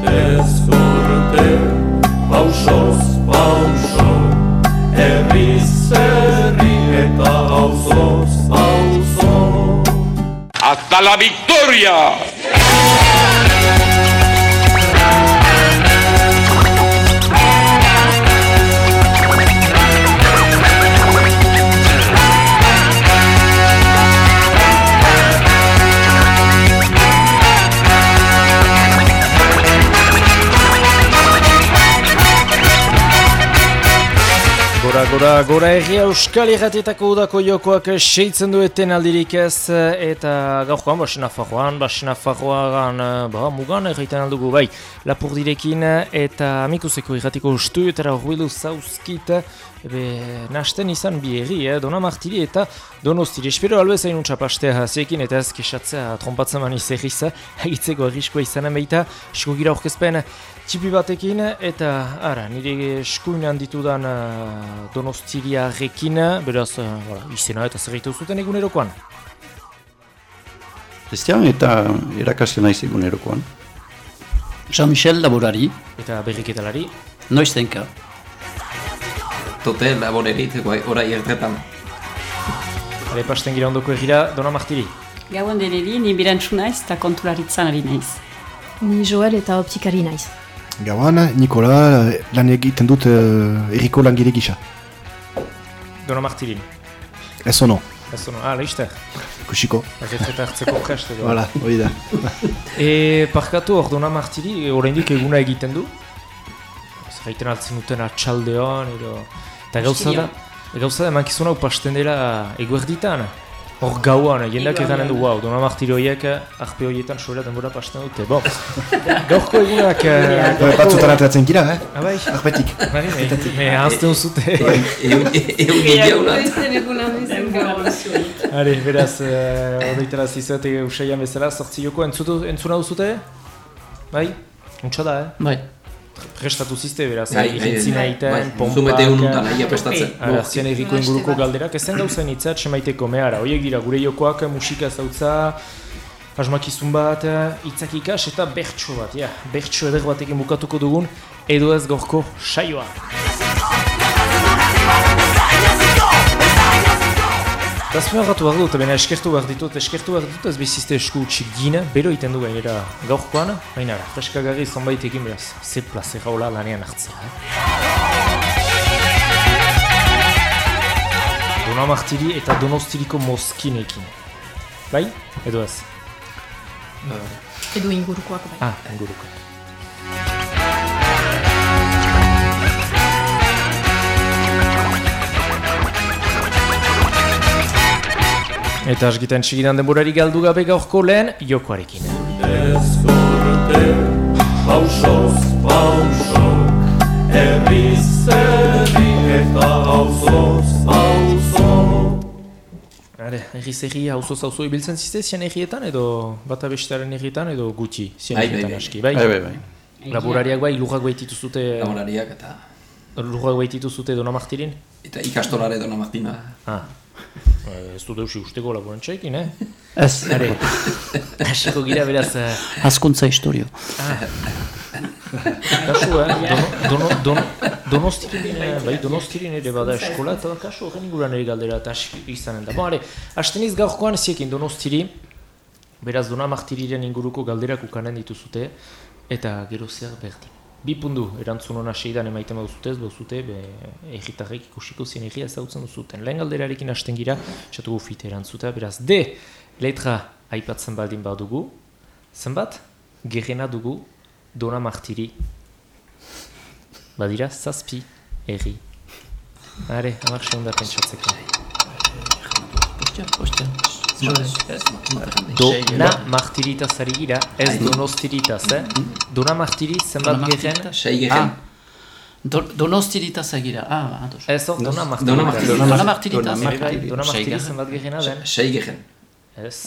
urtez urte, pausoz pauso, herriz herri eta hauzoz hauzo. ¡Hasta la victoria! Gora, gora, egia Euskal Irratietako udako jokoak seitzen dueten aldirik ez eta gaurkoan bas Nafarroan, bas Nafarroan, ba, mugan egiten aldugu bai Lapurdirekin eta amikuseko irratiko ustu eta horbilu zauzkit ebe nasten izan bi erri, eh? Dona Martiri eta Donostiri. Espero albez hain untxapastea haziekin eta ez kesatzea trompatzen mani zerriz, hagitzeko erriskoa izanen baita, esko gira txipi batekin eta ara, nire eskuinan ditudan uh, Donostiriarekin, beraz, uh, voilà, izena eta zerritu zuten egunerokoan. Christian eta erakasten naiz egunerokoan. Jean-Michel laborari, Eta berriketalari, noiztenka. Tote laborerit, orai ertretan. ere pasten gira ondoko egira, Dona Martiri. Gauan deneri, ni birantzu naiz eta konturaritzan ari naiz. Ni Joel eta optikari naiz. Gauan, Nikola lan egiten dut uh, erriko langile gisa. Dona Martirin. Ez ono, Ez ono, ah, lehister. kusiko. Erretreta hartzeko prest edo. Voilà, hori da. E, parkatu hor Dona Martiri, oraindik eguna egiten du. Zerraiten altzen duten atxaldeon, edo... Eta gauza da, gauza da emankizun hau pasten dela eguerditan. Hor gauan, jendak eganen du, wow, Dona Martiri horiek, arpe horietan soela denbora pasten dute. Bon, gaurko egunak... eh, Bai, Batzutan ateratzen gira, eh? Ah, bai, Arpetik. bai, me, me ahazten zute. Egun gehiago Hale, beraz, horretara zizuete usaian bezala, sortzi joko entzuna duzute? Bai? Untsa da, eh? Bai, Prestatu zizte, beraz, Bai, irintzina bai, egiten, bai. pompak... Zumete ununtan, aia prestatzen. Ara, zian galderak, ezen gauza nitzat, semaiteko mehara. Oiek dira, gure jokoak musika zautza, asmakizun bat, hitzak ikas eta bertso bat, ja. Bertso eder batekin bukatuko dugun, edo ez gorko saioa. Gazpena gatu behar dut, baina eskertu behar ditut, eskertu behar ditut ez bizizte esku utxik gina, bero iten du gainera gaurkoan, baina ara, freskagarri zonbait egin beraz, ze plaze gaula lanean hartzea. Eh? Dona Martiri eta Donostiriko mozkinekin. Bai? Edo ez? Edo ingurukoak bai. Ah, inguruko. Eta asgitan txigidan denborari galdu gabe gaurko lehen jokoarekin. Ez urte, pausoz pauso, herriz herri eta hauzoz hauzo. Hale, erri zerri hauzoz hauzo ibiltzen zizte zian errietan edo bata bestaren errietan edo gutxi zian Bai, bai, errietan bai. aski, bai? Bai, bai, bai. Laborariak bai, lurrak baititu zute, Laborariak eta lurrak baititu zute Dona Martirin? eta ikastolare dona Martina. Ah, ez du deusi usteko laborantxeekin, eh? ez, Hale, hasiko gira beraz, eh, hazkuntza historio. kasu, eh? Dono, dono, dono, donostirin, eh, bai, donostirin ere bada eskola, eta kasu horren inguruan ere galdera eta izanen da. Bo, hale, hasteniz gaurkoan ziekin donostiri, beraz Dona Martiriren inguruko galderak ukanen dituzute, eta gero zer berdin. Bi pundu erantzun hona seidan emaiten baduzute, ez baduzute, be, egitarrek ikusiko zien egia ezautzen duzuten. Lehen galderarekin hasten gira, txatugu fite erantzuta, beraz, D, letra aipatzen baldin badugu, zenbat? Gerena dugu Dona Martiri. Badira, zazpi, erri. Are, hamar seunda pentsatzeko. Postia, postia. Dona Martiritaz ari gira, ez Donostiritaz, eh? Dona Martiri zenbat geren? Sei gehen. Do, donostiritaz agira, ah, ados. Ez Dona Martiri. Dona Martiri. Dona Martiritaz. Dona Sei Martiri geren. zenbat gerena den? Sei gehen. Ez.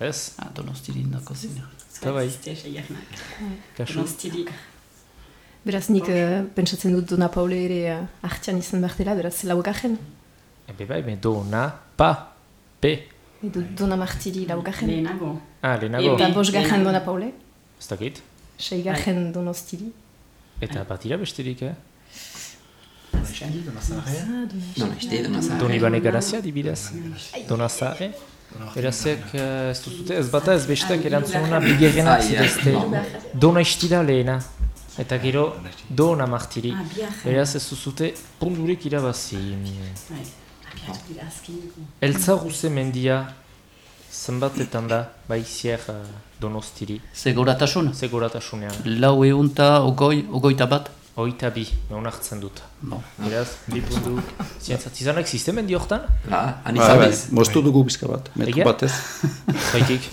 Ez. Ah, donostirin dako zine. Eta bai, kasu. Donostiri. Beraz nik eh, pentsatzen dut Dona Paule ere uh, artian izan behar dela, beraz laugarren. Ebe bai, Dona, pa, pe. Edo Dona Martiri laugarren. Lehenago. Ah, lehenago, Eta bosgarren Dona Paule. ez dakit. Seigarren donostiri. Eta batira besterik, eh? Donosti, donazare. Doni bane garazia, dibidez. Donazare. Berazek, eh, ez duzute, ez bata ez bestek erantzununa bigerrenak zidezte. Dona istira lehena. Eta gero, dona martiri. Beraz ez duzute, pundurik irabazi. Eltza guze mendia, zenbatetan da, bai zier uh, donostiri. Seguratasun? Seguratasunean. Lau egun eta ogoi, ogoita bat? Oita bi, mehun hartzen dut. Bon. Beraz, bi pundu, zientzatizanak sistemen diohtan? Ah, Ba, anizabiz. Moztu dugu bizka bat, Egia? batez. Zaitik.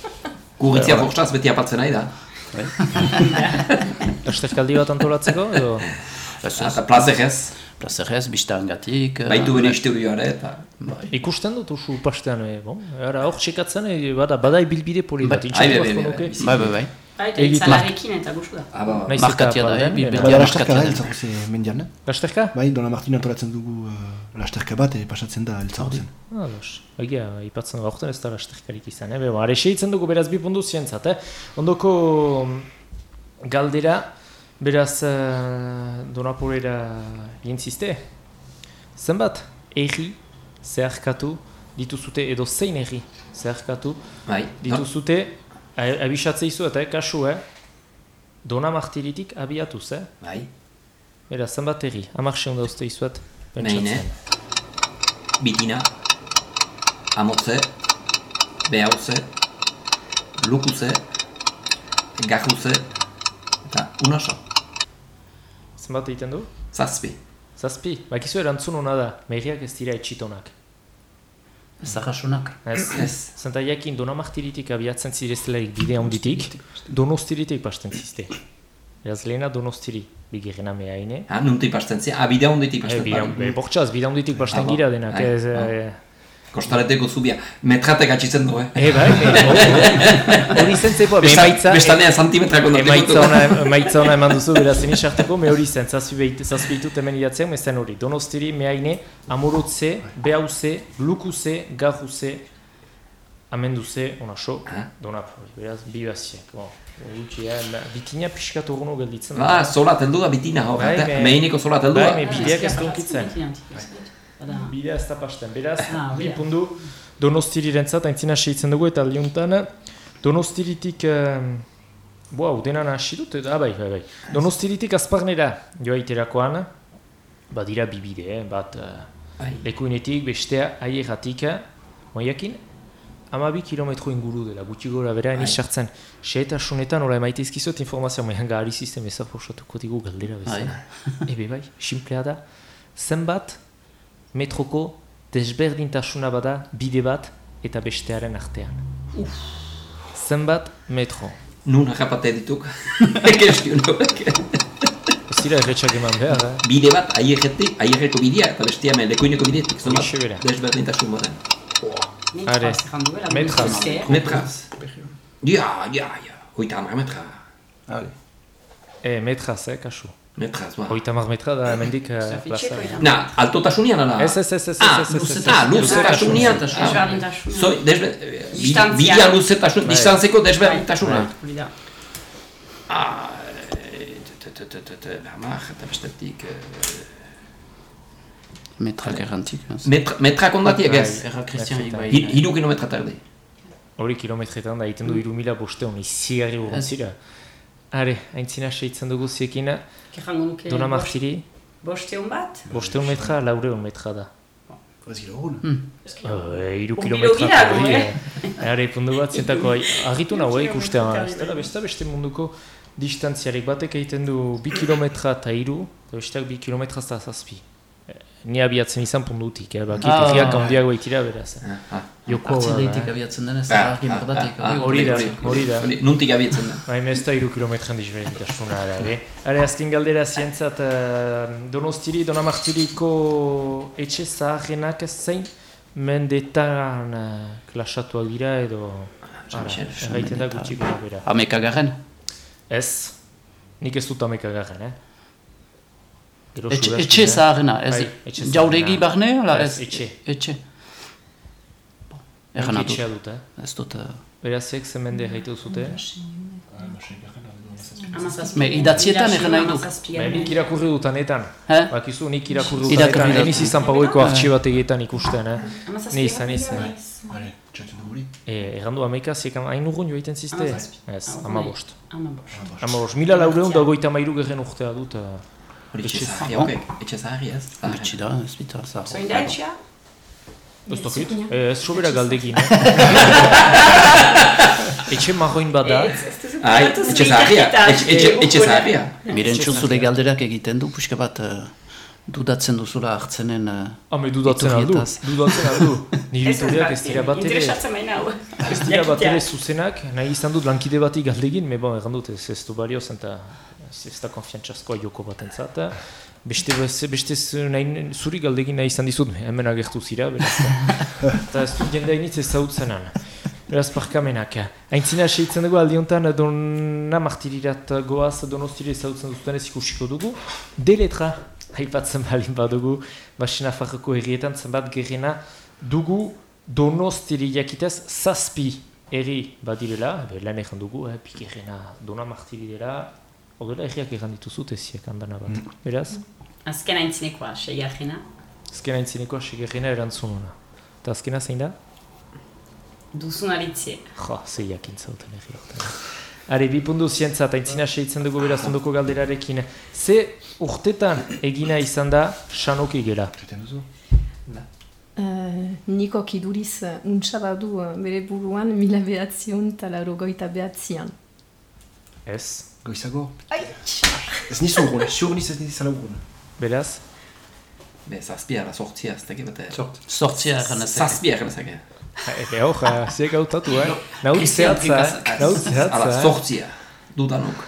Guritzia bortzaz beti apatzen nahi da. Lasterkaldi bat antolatzeko, edo? Ez Eta plazerez, Plazerez, biztangatik. eh, baitu bere historioare eta... Bai. Ikusten dut usu pastean, e, bon, ara hor txekatzen, e, bada, bada ibilbide poli bat, Bai, intxatu bai, asko bai, nuke. bai, Bai, bai, bai. Itzalarekin eta gustu da. Ah, ba, Naiz Markatia eta da, eh, Bada lasterka da, mendian, eh? Lasterka? Bai, Dona Martin antolatzen dugu uh, lasterka bat, pasatzen da eltzarruzen. Ah, los. Egia, ipatzen da, aurten ez da lasterkarik izan, eh? Bebo, are seitzen dugu beraz bi pundu zientzat, eh? Ondoko mm, galdera, beraz uh, Donapolera jintzizte. Zenbat, erri zeharkatu dituzute, edo zein erri zeharkatu bai. dituzute, a- abisatze izu eta eh, kasu, eh? Dona martiritik abiatuz, eh? Bai. Beraz, zenbat erri, amak seunda uste izuet, Meine, Bitina, Amotze, Behauze, Lukuze, Gajuze, eta Unaso, Zenbat egiten du? Zazpi. Zazpi, bakizu erantzun hona da, mehriak ez dira etxitonak. Zarrasunak. Ez, Ez. Zenta jakin donamartiritik abiatzen zireztelarik bide handitik, donostiritik pasten zizte. Eraz lehena donostiri, bigirrena mehaine. Ah, nuntik pasten zia? Ah, bidea honditik E, pasten. bide, be, bortxaz, bide handitik pasten Ah, bo. gira denak, ez... eh, Kostareteko zubia. Metratek atxitzen du, eh? E, bai, e, hori- zen Besta- emaitza... Bestanean santimetrako Emaitza ona, emaitza ona eman duzu, beraz, eni sarteko, me hori zen, zazpi behit- zazpi ditut hemen idatzean, mezen hori. Donostiri, mehaine, amorotze, behauze, lukuze, gajuze, amenduze, onaso, Ah. donap, beraz, bi baziak. Bon, gutxi, eh, ma- bitina pixkat horreno gelditzen. Ah, zola teldu da bitina hor. Bai, eta me- Meineko zola teldu Bai, da. me bideak ez dunkitzen. Bidea ez da pasten, beraz, Ah, bi pundu donostirirentzat, aintzina seitzen dugu eta aldiuntan, donostiritik, eh, wow, denan hasi dut, ah, bai, bai, bai. Donostiritik azparnera joaiterakoan, badira bi bide, eh, bat Bai. lekuinetik, bestea aieratik, moiakin, amabi kilometro inguru dela, gutxi gora bera, eniz sartzen. Seetasunetan, hola emaite izkizot informazioa, moian gari sistem ezaforsatuko digu galdera bezala. Ebe bai, simplea da, zenbat metroko desberdintasuna bada bide bat eta bestearen artean. Zenbat metro. Nun harrapate dituk. Kestion horrek. Ez dira erretxak eman behar, eh? Bide bat aierretik, aierreko bidea eta bestia hemen lekuineko bidetik. Bera. desberdintasun baten. Are, Metraz, metraz. eh? Ja, ja, ja. Hoita hamar metra. Hale. E, metraz, eh, kasu. Metraz, ba. Hoita mar metra da hemendik eh, Zafitxeko plaza. eta. Na, altotasunean ala? Ez, ez, ez, ez, Ah, ez, ez, ez, luze- ez, ah, ez, luzetasunean. luzetasunean. Desberdintasuna. Zoi, desbe... eh, bi- Distantzia. Bidea luzetasun, Bai. distantzeko desberdintasuna. Hori da. Ah, eh, t- t- t- t- t- hamar eta bestetik... eh, Metrak errantik. ez? Metra, metra kondatiek ez. Bai. Erra Christian Metroetan. bai. Hi- Hiru kilometra tarde. Hori kilometretan da, egiten du iru mila bosteun, izigarri uruntzira. Are, haintzina seitzen dugu ziekina, Kerrango nuke... dona martiri, Bosteun bat? bosteun metra, laureun metra da. Ez gira hon. Eh, Iru kilometra. hori, eh? eh. Are, pundu bat zentako, argitu nahu eh, ikustea, ez dela beste beste munduko distantziarek batek egiten du bi kilometra eta iru, eta besteak bi kilometra eta zazpi. Eh, Ni abiatzen izan pundutik, eh, bakit Ah. herriak handiago eitira beraz. Ah, ah. Joko, Artzideitik eh, abiatzen denez, Ah, argi ah, merdatik. ah, ah, hori da, hori da. Nuntik abiatzen da. Baina ez da iru kilometran disberdintasuna ara, ere. Are, azken galdera zientzat, uh, donostiri, donamartiriko etxe zaharrenak zein mendetan uh, klasatuak dira edo... Ara, erraiten da gutxi gara bera. Amekagaren. Ez, nik ez dut amekagarren, eh? Etxe, etxe eh? zaharrena, ez Bai, etxe jauregi barne, ala Ez, ez? etxe. Etxe. Nik Erran dut, etxea dut, eh? ez dut... eh, Berazek zen mende erraitu zute. Me, idatzietan egin nahi du. Ba, nik irakurri dut anetan. Eh? Bakizu, nik irakurri dut anetan. Eniz izan pagoiko artxibat egietan ikusten, eh? Niz, niz. Dugu hori. E, errandu amaika, ziek hain urgun joiten zizte? Ez, amabost. Amabost. Amabost, mila laureun da goita mairu geren urtea dut. eh, Hori etxe Etxe zaharri, ok. Etxe zaharri ez. Bitsi da, ez bita, zahar. Zoin da etxea? Ez? Eh, Ez sobera galdekin, eh? Etxe marroin bada. Ai, etxe zaharria. Etxe- etxe- Etxe zaharria. Mirentxu zure galderak egiten du, puxka bat eh, dudatzen duzula hartzenen... eh, Hame dudatzen aldu, dudatzen aldu. Nire iturriak ez dira bat ere, Interesatzen baina hau. ez dira bat ere zuzenak, nahi izan dut lankide bati galdegin, me bon, errandut ez ez du balio zen, eta ez ez da konfiantzazkoa joko bat entzat. Beste, beste, nahi, zuri galdegin nahi izan dizut, hemen agertu zira, beraz. Eta ez dut jende hainitz ez zautzenan. Beraz parkamenak. Aintzina seitzen dugu aldiontan donna martirirat goaz donostire ezautzen duzuten ez ikusiko dugu. De letra, haipatzen balin badugu, basina farroko herrietan zenbat gerrena dugu donostiri jakitez zazpi herri badirela, lan egin dugu, eh, pikerrena dona martiri dela, horrela herriak egan dituzu teziak handana bat. Beraz, Azken aintzinekoa, sei argena. azken aintzinekoa segerrena erantzun hona. Eta azkena zein da? Duzun aritzie. Jo, zei jakin zauten herri horretan. Are, bi pundu zientza eta intzina seitzen dugu beraz ondoko galderarekin. Ze urtetan egina izan da sanoki gela? Txatzen duzu? Uh, niko kiduriz uh, untsa badu uh, bere buruan mila behatzion eta laro goita behatzian. Ez. Goizago? Ez nizu urgun, siur niz ez nizala urgun. Beraz? Be, zazpia, da sortzia, ez dakit bate. Sortzia egin ez. Zazpia egin ezake. Ete hor, eh, ze gautatu, eh? Naut Christian zehatza, eh? Trikas- Naut Ala, zehatza, eh? sortzia. Dudanuk.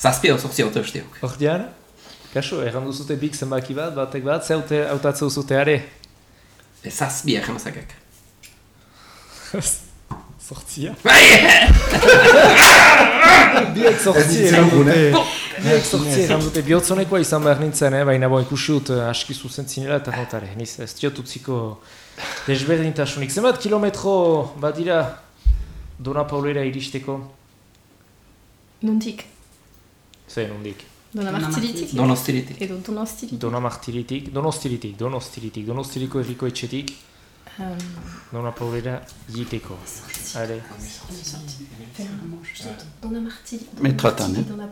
Zazpia o sortzia ote besteok. Ordean? Kaso, errandu zute bik zenbaki bat, batek bat, zeute hautatzeu zute are. Be, zazpia egin ezakek. Sortzia? Bai! Biek sortzi Ez eran nintzen dute. Biek sortzi eran dute. Bihotzonekoa izan behar nintzen, eh? baina bo ikusi dut eh, aski zuzen zinela eta notare. Niz, ez diot utziko desberdintasunik. Zenbat kilometro badira Dona Paulera iristeko? Nuntik, Zer nondik? dona Dona martiritik. Dona Martiritik, etxetik, Um, Dona Paulera jiteko. Are, dona martiritik. Metratan, eh? Dona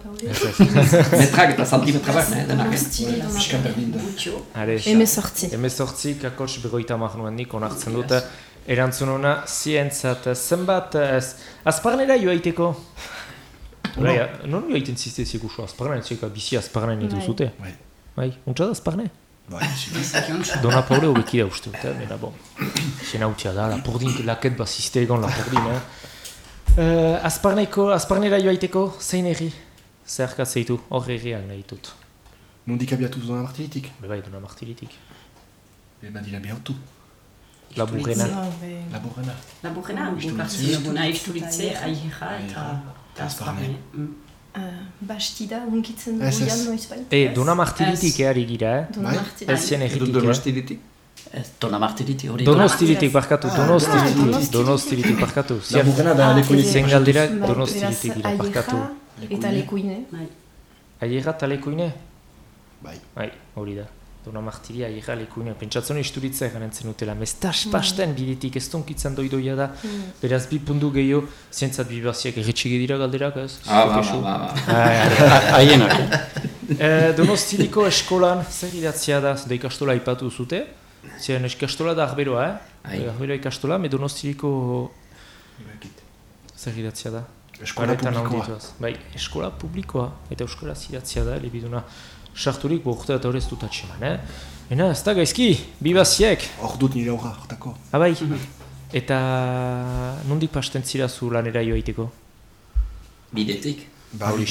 paulera. Metrak eta santimetra bat, ne, denak. Donostiri, dona Piska berdin da. are. Eme sortzi. Hemezortzi kakots begoita mahnuan nik onartzen dut. Erantzun hona, zientzat, zenbat, ez, azparnera joaiteko? Bai, non joaiten zizte zikusu, azparnen, zika bizi azparnen Bai. dituzute. Bai. Bai, untsa da azparne? Bai, si. Dona Paule hobekira uste dut, eh? Bena, bon. Zena utzia da, lapurdin, laket egon lapurdin, eh? Uh, azparneko, azparnera joaiteko, zein erri? Zeitu, hor erriak nahi dut. Nondik abiatuz dona martiritik. Be bai, dona martiritik. Be badila behautu. Laburrena. Laburrena, isturitze, eta Azparne. Uh, bastida, unkitzen Ez, dugu ez. jan noiz baita. E, dona martiritik Ez. ehari gira, eh? Dona Bai. martiritik. Ez zen donostiritik. Ez, dona martiriti hori. Donostiritik barkatu, Ah, donostiritik, Donostiritik. donostiritik barkatu. Ziar, Laborena da lekuini. Zen galdera Bai, donostiritik dira, beraz, barkatu. Eta lekuine. Bai. Aierra talekoine? Bai. Bai, hori da. Dona martiri aierra lekuine. Pentsatzen isturitza egan entzen utela. Mestas pasten biditik ez donkitzen doidoia da. Beraz, bi pundu gehiago, zientzat bibaziak erretxige dira galderak, ez? Ah, ba, ba, ba, ba. Ai, ai, Haienak. Eh, Donostiriko eskolan zer idatzia da, da ikastola ipatu zute? Ziren ikastola da arberoa, eh? Ai. Arberoa ikastola, me Donostiriko zer idatzia da? Eskola Paretan publikoa. Bai, eskola publikoa, eta euskaraz idatzia da, elebiduna sarturik, bo urte eta horrez dut atxeman, eh? Ena, ez da gaizki, bibaziek, Hor dut nire aurra, hortako. abai. Eta nondik pasten zira zu lanera joaiteko? Bidetik. Ba, hori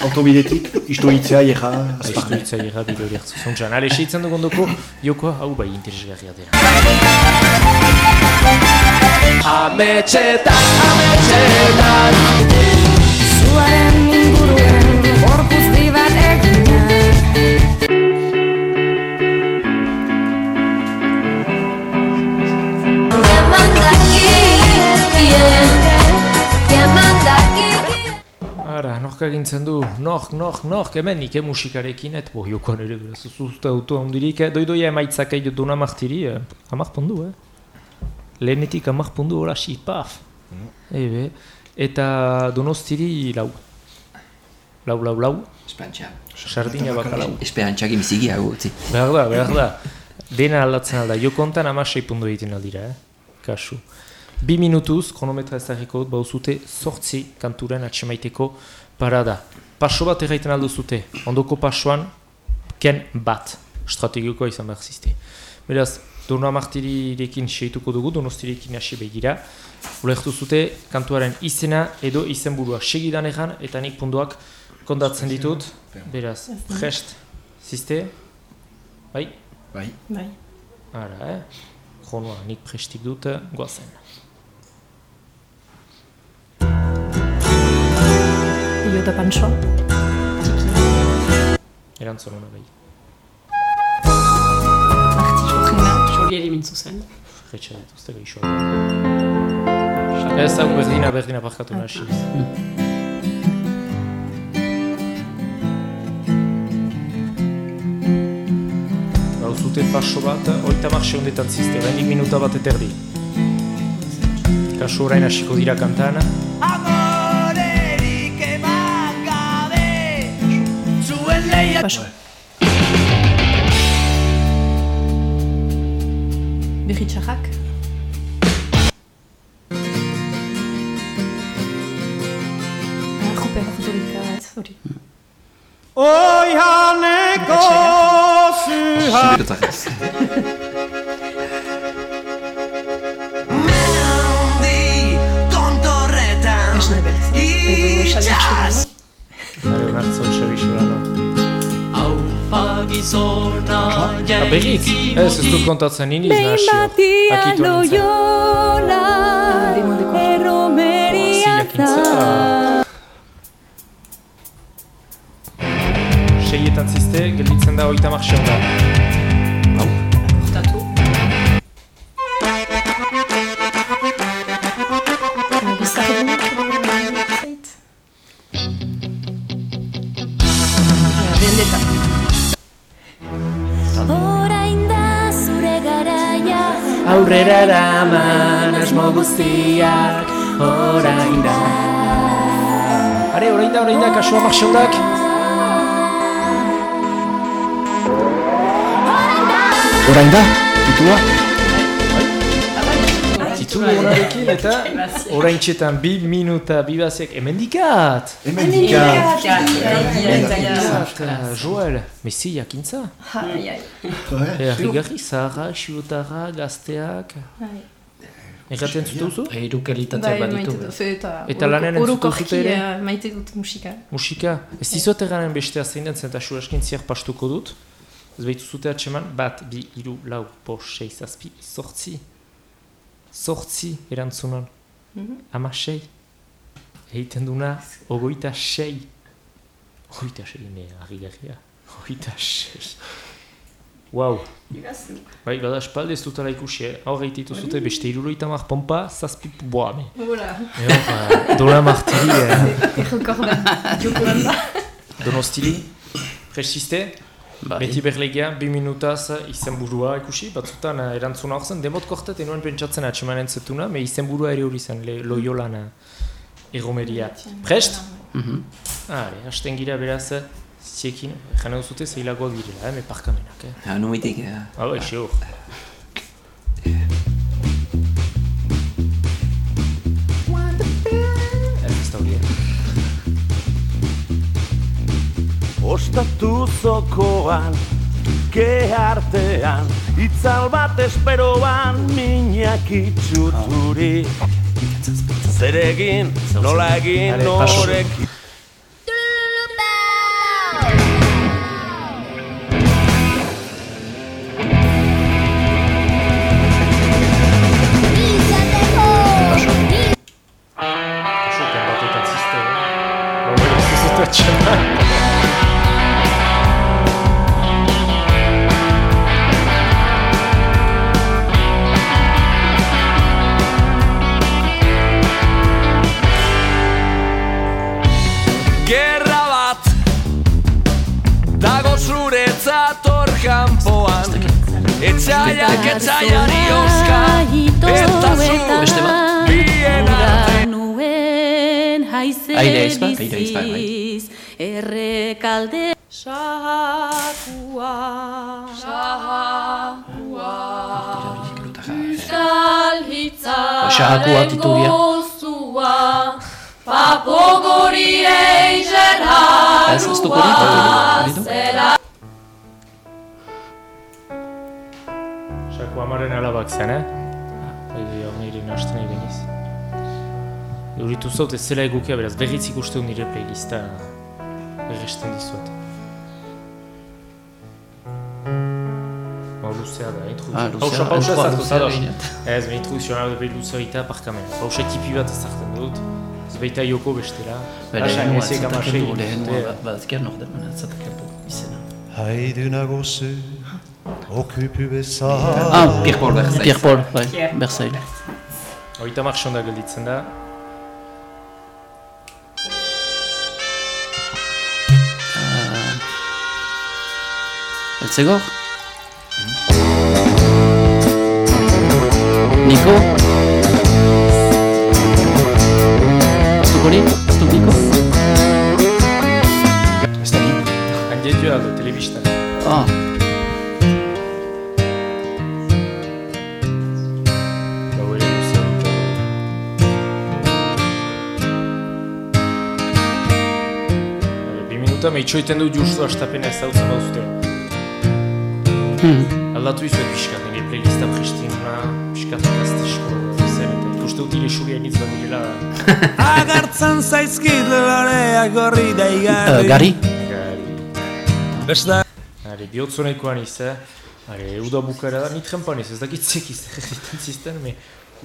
Autobidetik, istoitzea, jera, azparne. Aizturitza gira bide hori hartzu zontzan. Ale, seitzen dugun dugu, jokoa, hau bai interesgarria dira. Zuaren nork borroka gintzen du, nork, nork, nork, hemen nik eh, musikarekin, et bo, jokoan ere, beraz, zuzta auto handirik, eh, doidoia emaitzak egin duna martiri, eh, amak pundu, eh? Lehenetik amak pundu, hola, si, paf! Ebe, eta donostiri lau. Lau, lau, lau, Espantxa. sardina baka lau. Esperantxak imizigiago, utzi. Behar da, behar da. Dena aldatzen alda, jokontan ama sei pundu egiten aldira, eh? Kasu. Bi minutuz, kronometra ez dut, bauzute sortzi kanturen atxemaiteko parada. Paso bat erraiten aldo zute, ondoko pasoan, ken bat. Strategikoa izan behar ziste. Beraz, Donoa martirirekin seituko dugu, donostirekin hasi begira. Ulertu zute, kantuaren izena edo izenburua segidan egan, eta nik punduak kondatzen ditut. Beraz, prest, ziste? Bai? Bai. Bai. Ara, eh? Kronoa, nik prestik dut, goazen. Iota Pancho. Erantzun hona bai. Xolieri mintzu zen. Retxa dituzte gaixoa. Ez hau berdina, berdina parkatu nasi. Hau zute paso bat, oita mar segundetan zizte, minuta bat eterdi. Kasu orain hasiko dira Paso. Berritxarrak. Ah, Ruper, Rudolika, ez, hori. Siberetarrez. Esna beltz. Edo Xabier Xolano. Xolano. Ah, berriz? Ez, ez dut kontatzen nini ez nahasio. Akitu nintzen. De Zi jakintza. Seietan zizte, gelditzen da oita mar seunda. Aurrera eraman asmo guztiak orain da. Are, orain da, orain da, kasua mar seundak. Orain da, titula? Titulu honarekin eta orain txetan bi minuta bibaziak emendikat. Emendikat. Eta, Joel, mesi jakintza. Ai, ai. Errigarri, zaharra, xiotara, gazteak. Ai. Erraten zute duzu? Eiru kalitatea Bai, dut, ze eta orokorki, entzuko zute ere? eh, maite dut musika. Musika, ez dizot erranen bestea zein den zen eta suraskin ziar pastuko dut. Ez behitu zute atseman, bat, bi, iru, lau, bost, sei, zazpi, sortzi. Sortzi erantzunan. Ama sei. Eiten duna, ogoita sei. Ogoita sei, ne, harri-garria. Ogoita sei. Wow. Bai, bada espalde ez dutela ikusi, eh? Hor egititu zute beste iruroita mar pompa, zazpi, boa, me. Hola. Eo, ba, dola martiri, eh? Errokordan. Jokoan da. Donostili, presiste, Bai. beti berlegia, bi minutaz izen burua ikusi, batzutan eh, erantzuna hor zen, demot kortet enuen pentsatzen atxemanen zetuna, me izen burua ere hori zen, le, loiolan eh, erromeria. Prest? Mhm. Hale, hasten gira beraz, ziekin, jane duzute zeilagoak direla, eh, me parkamenak, eh? Ja, numitik, ja. Ah, bai, sure. Ostatu zokoan, gehartean, itzal bat esperoan, minak itxuturi. Zer egin, nola egin, Vale, Xahakua titulia. gozua Papo gori Ez, ez zela Sako amaren alabak zen, eh? Egi hau nire nasten eginiz. Euritu zaut ez zela egukia, beraz berriz ikusten nire playlista erresten dizuet. Luzea da, introduzioa. Ah, luzea, Pausa, pausa behinat. Ez, me introduzioa da behi luzea eta parkamen. Pausa tipi bat ezartzen dut. Ez baita joko bestela. Bere, Lasai, lehenua ezek zataken amasei du, lehenua dute. bat- bat ezker nor demana zataken du izena. Haiduna goze, okupu beza. Ah, Pierre Paul Versailles. Pierre Paul, bai, Versailles. Hogeita mar sonda gelditzen da. Eltzegor? Handietua da, telebistan. Ah, Gau ere luzea dut. Hale, Bi minuta, me itxoiten dut justu astapena ez dautzen bauzute. hmm. Aldatu izuet pixkat, nire playlista pristinuna, pixkat ikastesko zen, eta ikuste dut ire suria initz bat direla. Agartzen zaizkit loreak gorri Uh, daigarri Gari? Gari. Besta Hale, bihotzonekoan iz, eh? Hale, euda bukara da, ni trempan iz, ez dakit zekiz egiten zisten, me,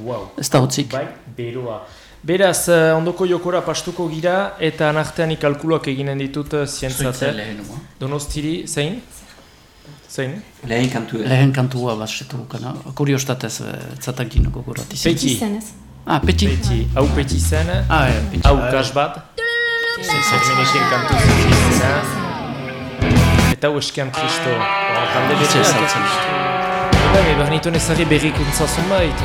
wow. Ez da hotzik. Bai, beroa. Beraz, eh, ondoko jokora pastuko gira, eta anartean ikalkuloak eginen ditut eh, zientzat, Zuitza eh? lehenua. Donostiri, zein? Zein? Lehen kantu Lehen kantua bastetu gukana. Kuriostatez, zatakin gogorat izan. Peti. Izenez. Ah, peti. Peti. Hau peti zen, Ah, ja, peti. hau kas bat. Zermeneken kantu zuzizena. Eta hau eskean kristo. Jande Zer beteak. saltzen. Eta behar nituen ezagri berrikuntza zunbait.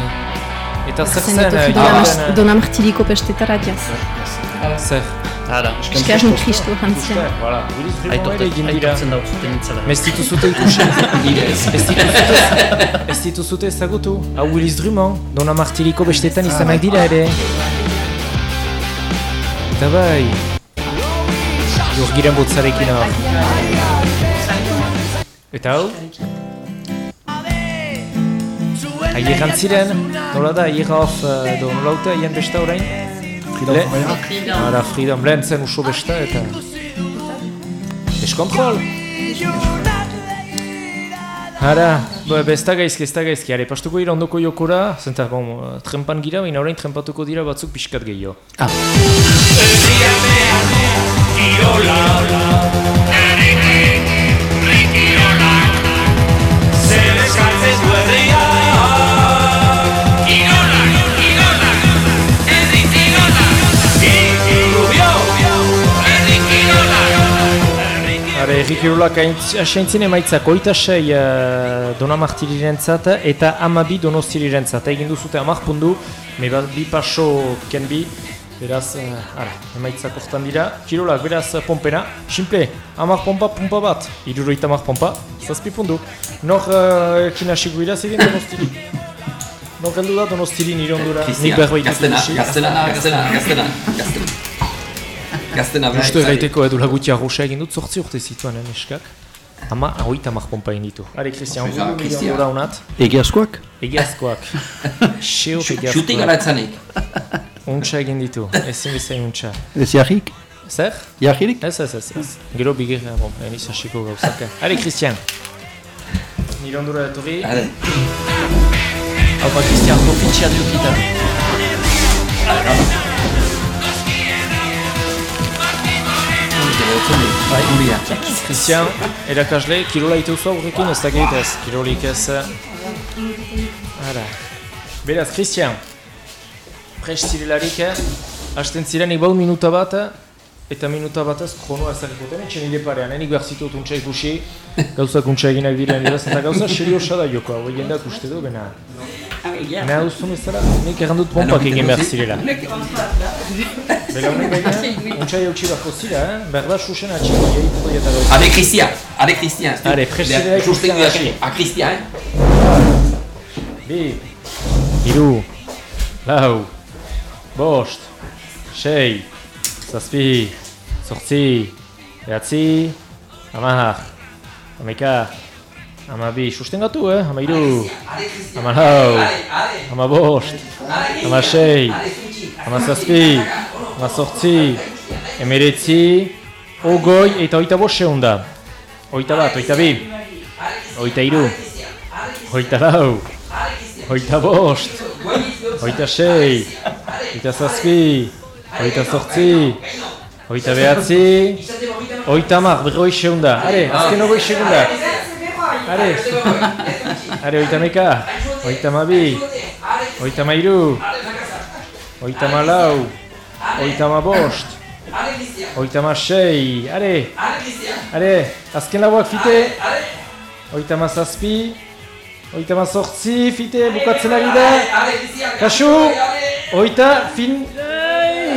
Eta zer Zen Dona- Martiriko pestetara jaz. eh, zer? Hala. Eskazen Kristo jantzien. Voilà. Willis Drummond ere Aitortzen egin dira. aitortzen da utzuten itzala. Ez dituzute ikusi. Ez ez dituzute ezagutu. Hau Willis Drummond, Dona Martiriko bestetan izanak dira ere. Eta bai. Jurgiren botzarekin hor. Eta hau? Aie jantziren, nola da, aie gauf, edo nola haute, aien besta orain? Le- Ara, Freedom, lehen zen uso besta eta... Eskontrol! Hara, bo, be, ez da gaizki, ez da gaizki, are, pastuko gira ondoko jokora, zenta, bon, eh, trempan gira, baina orain trempatuko dira batzuk pixkat gehiago. Ah. Hara, Errik Irolak asaintzin emaitzak oita sei uh, Dona Martirirentzat eta amabi Donostirirentzat. Egin duzute amak pundu, me bat bi paso ken bi, beraz, uh, ara, emaitzak hortan dira. Kirolak, beraz, pompena, simple, amak pompa, pompa bat, iruroita amak pompa, zazpi pundu. Nor uh, ekin hasiko dira ziren Donostiri. Nor heldu da Donostiri nire ondura, nik berbait gaztena, ikusi. gaztena, gaztena, gaztena, gaztena. Gaztena, Justo erraiteko edu laguti arroxa egin dut, zortzi urte zituen, eh, neskak. Ama, ahoita amak pompa egin ditu. Are, Christian, Christian. milion gora honat. Egiazkoak? Egiazkoak. Xeok Xutik egiazkoak. garatzanik. Untxa egin ditu, ezin bezain untxa. Ez jarrik? Zer? Jarririk? Ez, ez, ez, ez. Gero bigirra, bon, eniz hasiko gauzaka. Are, Christian. Nire ondura etorri. Hale. Hau Christian, profitxia diukita. Bai, uria. Christian, erakasle, kirola iteuzu aurrekin ez dakit ez. Kirolik ez. Ara. Beraz, Christian. Prest zirelarik, eh? Hasten zirenik bau minuta bat, eta minuta batez kronoa ezagikoten, etxen nire parean, enik behar zitut untsa ikusi, gauza kuntsa eginak diren dira, eta gauza seriosa da joko, hau jendeak uste du, bena. Nea duzun ez zara, nik errandut pompak egin behar zirela. Bela honen baina, untsa jautsi bako zira, eh? behar da susen atxiko jaitu eta gauza. Are Christian, are Christian. Are, preside Christian Christian hasi. A Christian, eh? Bi, hiru, lau, bost, sei, zazpi, zortzi, behatzi, hamar, hamaika, hamabi, sustengatu, eh? Hamairu, hamalau, hamabost, hamasei, hamazazpi, hamazortzi, emeretzi, ogoi eta oita bost seunda. Oita bat, oita bi, oita hiru, oita lau, oita bost, oita sei, oita zazpi, oita zortzi, oita behatzi, oita mar, berroi seunda. Are, azken ogoi segunda. Are, are, oita meka, oita mabi, oita mairu, oita malau, oita ma bost, oita ma sei, are, are, azken lauak fite, oita ma zazpi, oita ma zortzi, fite, bukatzen ari da, kasu, oita, fin,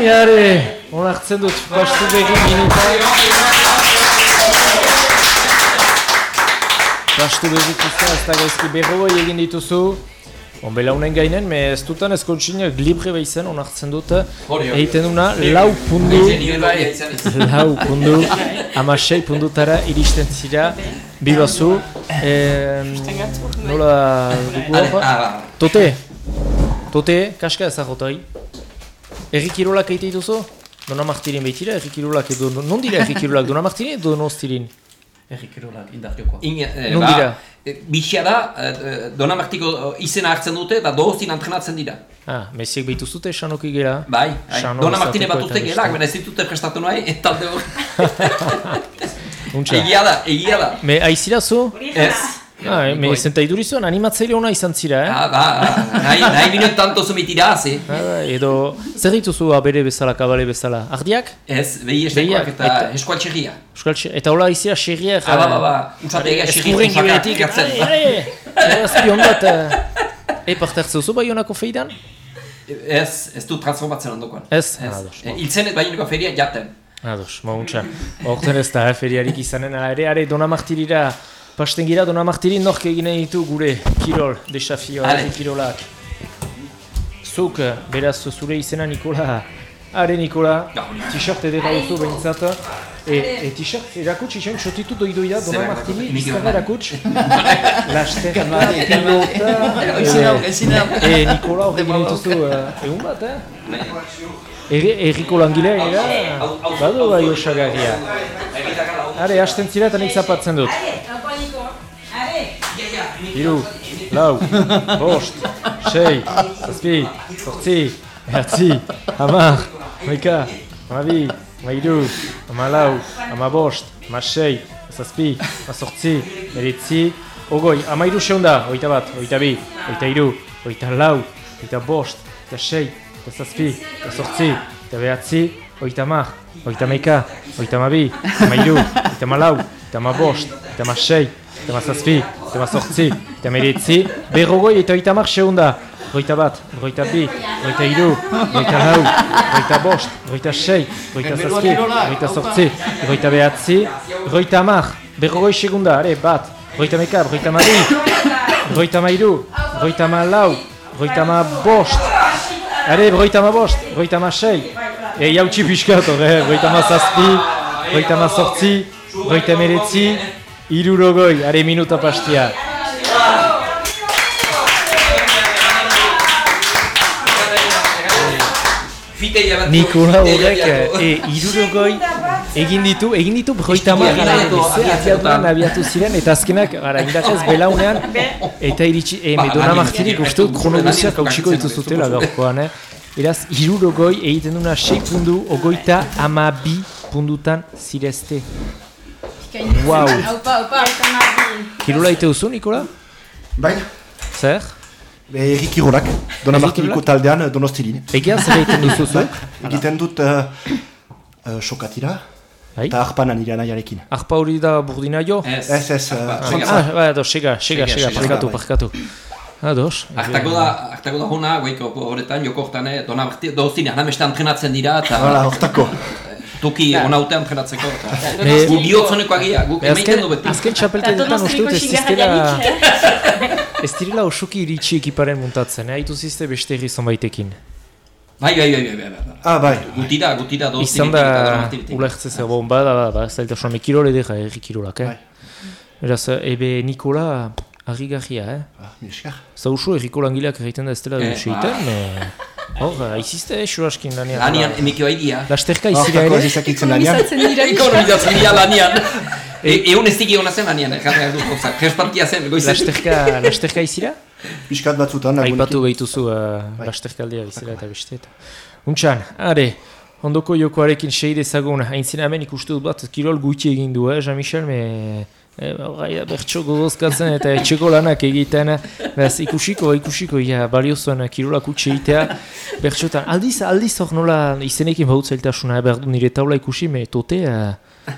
are, onartzen dut, bastu begi minuta. Bastu begituzta, ez da gaizki berroi egin dituzu. On belaunen gainen, me ez dutan ez kontsinak libre behizen onartzen dut. Egiten duna, lau pundu, lau pundu, amasei pundutara iristen zira, bibazu. Eh, nola dugu hor? ah. Tote, tote, kaska ezagotai. Erri kirolak eite dituzu? Dona martirin behitira, erri kirolak edo, non dira erri kirolak, dona martirin edo donostirin? Erri kirolak indar jokoa. In, eh, Non ba, dira? eh, Bixia da, eh, Donamartiko eh, izena hartzen dute eta dozin entrenatzen dira. Ah, mesiek behitu zute esanoki gera? Bai, bai. Dona Martine bat gelak, beste. baina ez ditute prestatu nahi, eta talde hori. Egia da, egia da. Me aizira zu? Ez. Ah, me zenta idurizuan animatzaile ona izan zira, eh? Ah, ba, nahi, nahi minut tanto zumitira, ze. Ah, ba, edo, zer dituzu abere bezala, kabale bezala? Ardiak? Ez, behi estekoak eta eta- eskualtxerria. Eta hola izira xerriak... Ah, ba, ba, ba. Untzategia xerri Eskurren zuzaka giberetik, ekartzen. ale, ale! Azpion bat... eh, E, parte hartzu zu bai honako feidan? Ez, ez du transformatzen ondokoan. Ez? Ez. Ah, Eh, Hiltzen ez baineko feria jaten. Ados, mauntza. Horten ez da, eh, feriarik izanen ere, are, Dona Martirira, pasten gira, Dona Martirin nork egine ditu gure kirol, desafio, kirolak. Zuk, eh, beraz, zure izena Nikola, are Nikola, t-shirt edera duzu behintzat, e, e t-shirt erakutsi izan txotitu doidoia Dona Martini, erakutsi. Lasterka, Kalmari, pilota, e, Nikola hori egin dituzu, eh, egun bat, eh? Erri, erriko langilea gara, badu bai osagarria. Are, hasten zira eta nik zapatzen dut. Hiru, lau, bost, sei, zazpi, zortzi, behatzi, hamar, hamaika, hamabi, hamairu, hamalau, hamabost, hamasei, zazpi, hamazortzi, meretzi, ogoi, hamairu seunda, oita bat, oita bi, oita hiru, oita lau, oita bost, oita sei, oita zazpi, oita zortzi, oita behatzi, oita hamar, oita hamaika, oita hamabi, hamairu, oita hamalau, oita hamabost, oita hamasei, oita hamazazpi, oita hamazortzi, oita hemeretzi, berrogoi eta oita hamar seunda, Goita bat, goita bi, goita hiru, goita lau, goita bost, goita sei, goita zazpi, goita zortzi, goita behatzi, goita hamar, berrogoi segunda, are, bat, goita meka, goita mabi, goita mairu, goita ma lau, goita ma bost, are, goita ma bost, goita ma sei, e jautsi pixkat, horre, goita ma zazpi, goita ma zortzi, goita meretzi, irurogoi, are, minuta pastia. Nikola horrek e, irurogoi egin ditu, egin ditu broita Estudia hamar abiatu- abiatutan. abiatuan abiatu ziren eta azkenak gara indarrez belaunean eta iritsi, e, Ba, Medona Martirik uste dut kronoguziak hautsiko dituzutela gaurkoan, eh? Eraz, irurogoi egiten duna 6 pundu, ogoita amabi pundutan zirezte. Wow. Aupa, aupa. Kirola ite duzu, Nikola? Bai, Zer? Erri kirolak, Dona Martiniko taldean Donostirin. Egia zer egiten duzu zuek? Egiten dut uh, Uh, sokatira. Bai. Eta arpanan nire anaiarekin. Arpa hori da burdina jo? Ez, Ez, uh, Ah, bat. ba, ados, sega, sega, Sega, sega, sega, parkatu, bai. parkatu. Ados. Aktako da, aktako da hona, goiko horretan, joko horretan, eh, dona berti, dozine, hanameste entrenatzen dira, eta... Hala, hortako. Toki hona ute entrenatzeko, eta... Gu bihotzoneko agia, guk emaiten azken, du beti. azken txapeltetetan uste dut ez diztela... Ez direla osoki iritsi ekiparen muntatzen, eh? Aitu zizte beste erri zonbaitekin. Bai, bai, bai, bai, bai, bai. Ah, bai. Gutira, gutira, dozine, Izan da, ulertze zer, bon, bada, bada, ez da eta soan ekirole dira, erri kirolak, eh? Beraz, ebe Nikola, argi garria, eh? Ah, miskar. Zauzu erriko langileak egiten da ez dela Eh, dut seiten, me... Hor, aizizte, eh, xuraskin lanean. Lanian, emikio haidia. Lasterka izira ere? ezakitzen lanean. Ekonomizatzen dira lanian. E- Egun ez diki hona zen lanian, eh, jarra dut, oza, respartia zen, goizen. Lasterka, lasterka izira? Piskat batzutan. Aipatu behituzu uh, lasterkaldea bizela eta beste eta. Untxan, are, ondoko jokoarekin seide zagun, haintzina hemen ikustu dut bat, kirol gutxi egin du, eh, Jean-Michel, me... E, gai da bertso gogozkatzen eta etxeko lanak egiten, beraz ikusiko, ikusiko, ja, balio zuen kirolak utxe egitea, bertxotan, aldiz, aldiz hor nola izenekin bautzailtasuna, behar du nire taula ikusi, me tote, uh,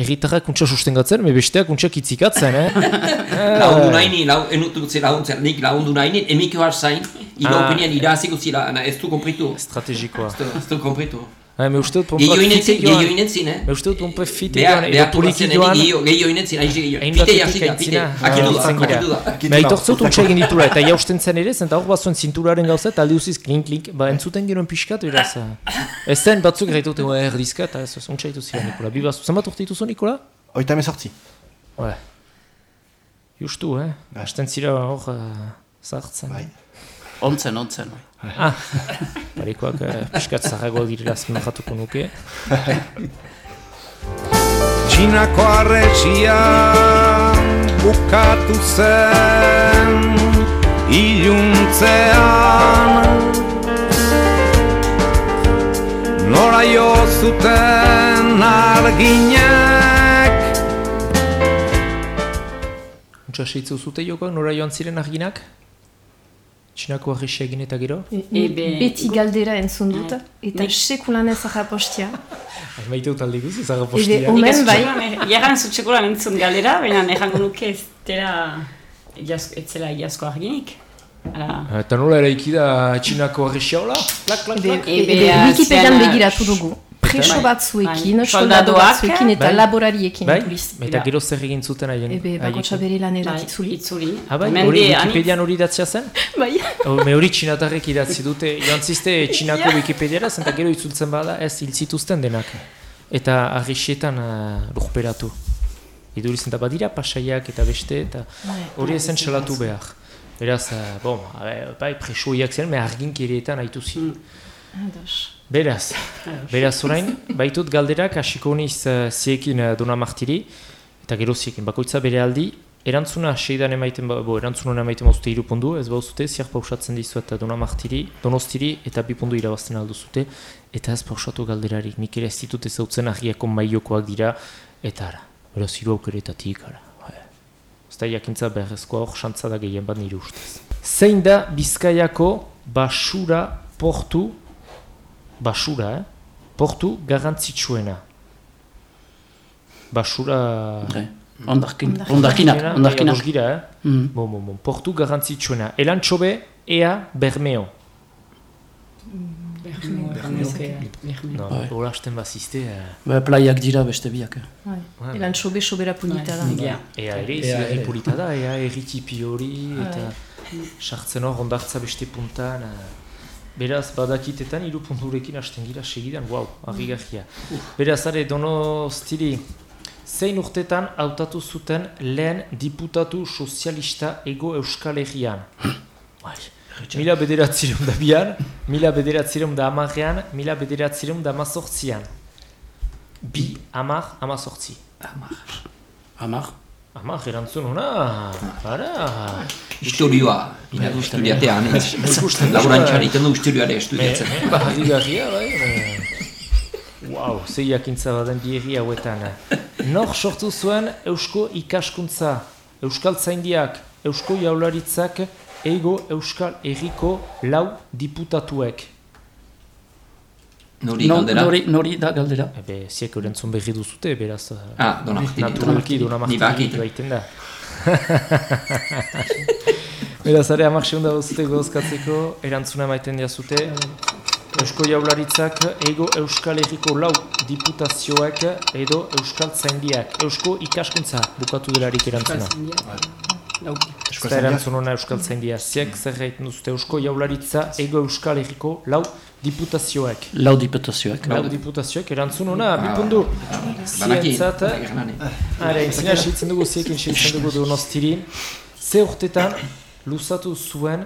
erritarrak kuntza sustengatzen, me besteak kuntza kitzikatzen, eh? Laundu nahi lau, enutu gutzi laguntzen, nik laundu nahi nien, emikio har zain, ira Ah. opinian irazik ez du kompritu. Estrategikoa. Ez du kompritu. Me uste dut pompa fite joan. gehio inetzin, eh? Me uste dut pompa fite Behar, joan, edo turatzen, joan. gehio inetzin. Hain jasik da, pite, aitzina, akitu da, akitu da. Me aitortzut untsa egin ditura, eta jausten zen ere, zenta hor bat zuen zinturaren gauza, eta aldi uziz klink klink, ba entzuten gero pixkat, beraz. Ez zen batzuk gaitute, erdizka, eta ez untsa ditu ziren, Nikola. Bi bazu, zenbat urte dituzu, Nikola? Oita emezortzi. Bai. Justu, eh? Hasten zira hor zartzen. Bai. Ontzen, ontzen. Ah, parekoak uh, pixkat zarragoa direla azpimarratuko nuke. Txinako arretxia bukatu zen iluntzean Nora jo zuten arginek Untsa seitzu zute jokoak, nora joan ziren arginak? Txinako argixia egin eta gero? Ebe- Beti galdera entzun dut, eta Nik- sekulan ez agapostia. Maite dut alde guzi, zaga Ebe, postia. omen bai. Jaran zutxekolan entzun galdera, baina errango nuke ez dela egiazko, ez zela egiazko arginik. Eta nola eraiki da txinako hola? Plak, plak, Ebe, plak. Ebe, ebe, Wikipedian begiratu dugu. Preso batzuekin, soldado batzuekin eta bai. laborariekin. Bai? Eta gero zer egin zuten haien? Ebe, bakotxa bere lanera bai, itzuli. itzuli. Ah, bai? Hori Wikipedian hori idatzia zen? Bai. Me hori txinatarrek idatzi dute, joan ziste txinako Wikipediara, zenta gero itzultzen bada ez hil zituzten denak. Eta argixietan uh, lurperatu. Iduriz eta badira pasaiak eta beste, eta hori ezen salatu behar. Beraz, uh, bom, abe, bai, presoiak ziren, me argink ereetan haitu ziren. Ados. Beraz, beraz orain, baitut galderak hasiko niz uh, ziekin uh, Dona Martiri, eta gero ziekin, bakoitza bere aldi, erantzuna seidan emaiten, ba, bo, erantzuna emaiten bauzute irupundu, ez bauzute, ziar pausatzen dizuet Dona Martiri, Donostiri, eta bi pundu irabazten aldu zute, eta ez pausatu galderarik, nik ere ez ditut ezautzen ahiako maiokoak dira, eta ara, beraz hiru aukeretatik, ara. da jakintza beharrezkoa hor xantza da gehien bat nire ustez. Zein da Bizkaiako basura portu basura, eh? portu garrantzitsuena. Basura... Bai. Ondarkin, ondarkinak, ondarkinak. Gira, eh? Mm. Bon, bon, bon. Portu garrantzitsuena. Elantxobe, ea Bermeo. No, Bai. hola hasten bazizte... Eh? Ba, plaiak dira beste biak. eh. Bai. Bai. Elan sobe sobera punita da. Bai. Ea ere, Ea ere. polita da, ea erritipi hori, eta sartzen hor ondartza beste puntan. eh. Beraz, badakitetan, hiru punturekin hasten gira segidan, wow, argigarria. Beraz, are, donostiri, zein urtetan hautatu zuten lehen diputatu sozialista ego euskal herrian? Bai. Mila bederatzireun da bian, mila bederatzireun da amarrean, mila bederatzireun da amazortzian. Bi, amar, amazortzi. Amar. Amar, erantzun hona, para. Historioa, historiatean, laborantxan egiten du historioare estudiatzen. Ba, harrigarria, bai. Wow, zei jakintza baden bierri hauetan. Nor sortu zuen Eusko ikaskuntza, Euskal Zaindiak, Eusko Jaularitzak, Ego Euskal Herriko lau diputatuek. Nori No- galdera? nori- nori da galdera. Ebe, ziek eurentzun berri duzute, beraz... Ah, Dona Martini. Naturalki Dona Martini. Ni bakit. baiten da. beraz, are amak seunda bozute gozkatzeko, erantzuna maiten diazute. Eusko jaularitzak ego Euskal Herriko lau diputazioak edo Euskal Zaindiak. Eusko ikaskuntza bukatu delarik erantzuna. Ez da erantzun hona Euskal Zaindia. Ziek zer gaiten duzute Eusko jaularitza ego Euskal Herriko lau diputazioak. Lau diputazioak. Lau diputazioak erantzun hona, bipundu. Banaki, Zientzat, banaki. Ara, entzina seitzen dugu, ziekin seitzen dugu donostirin. Ze urtetan, luzatu zuen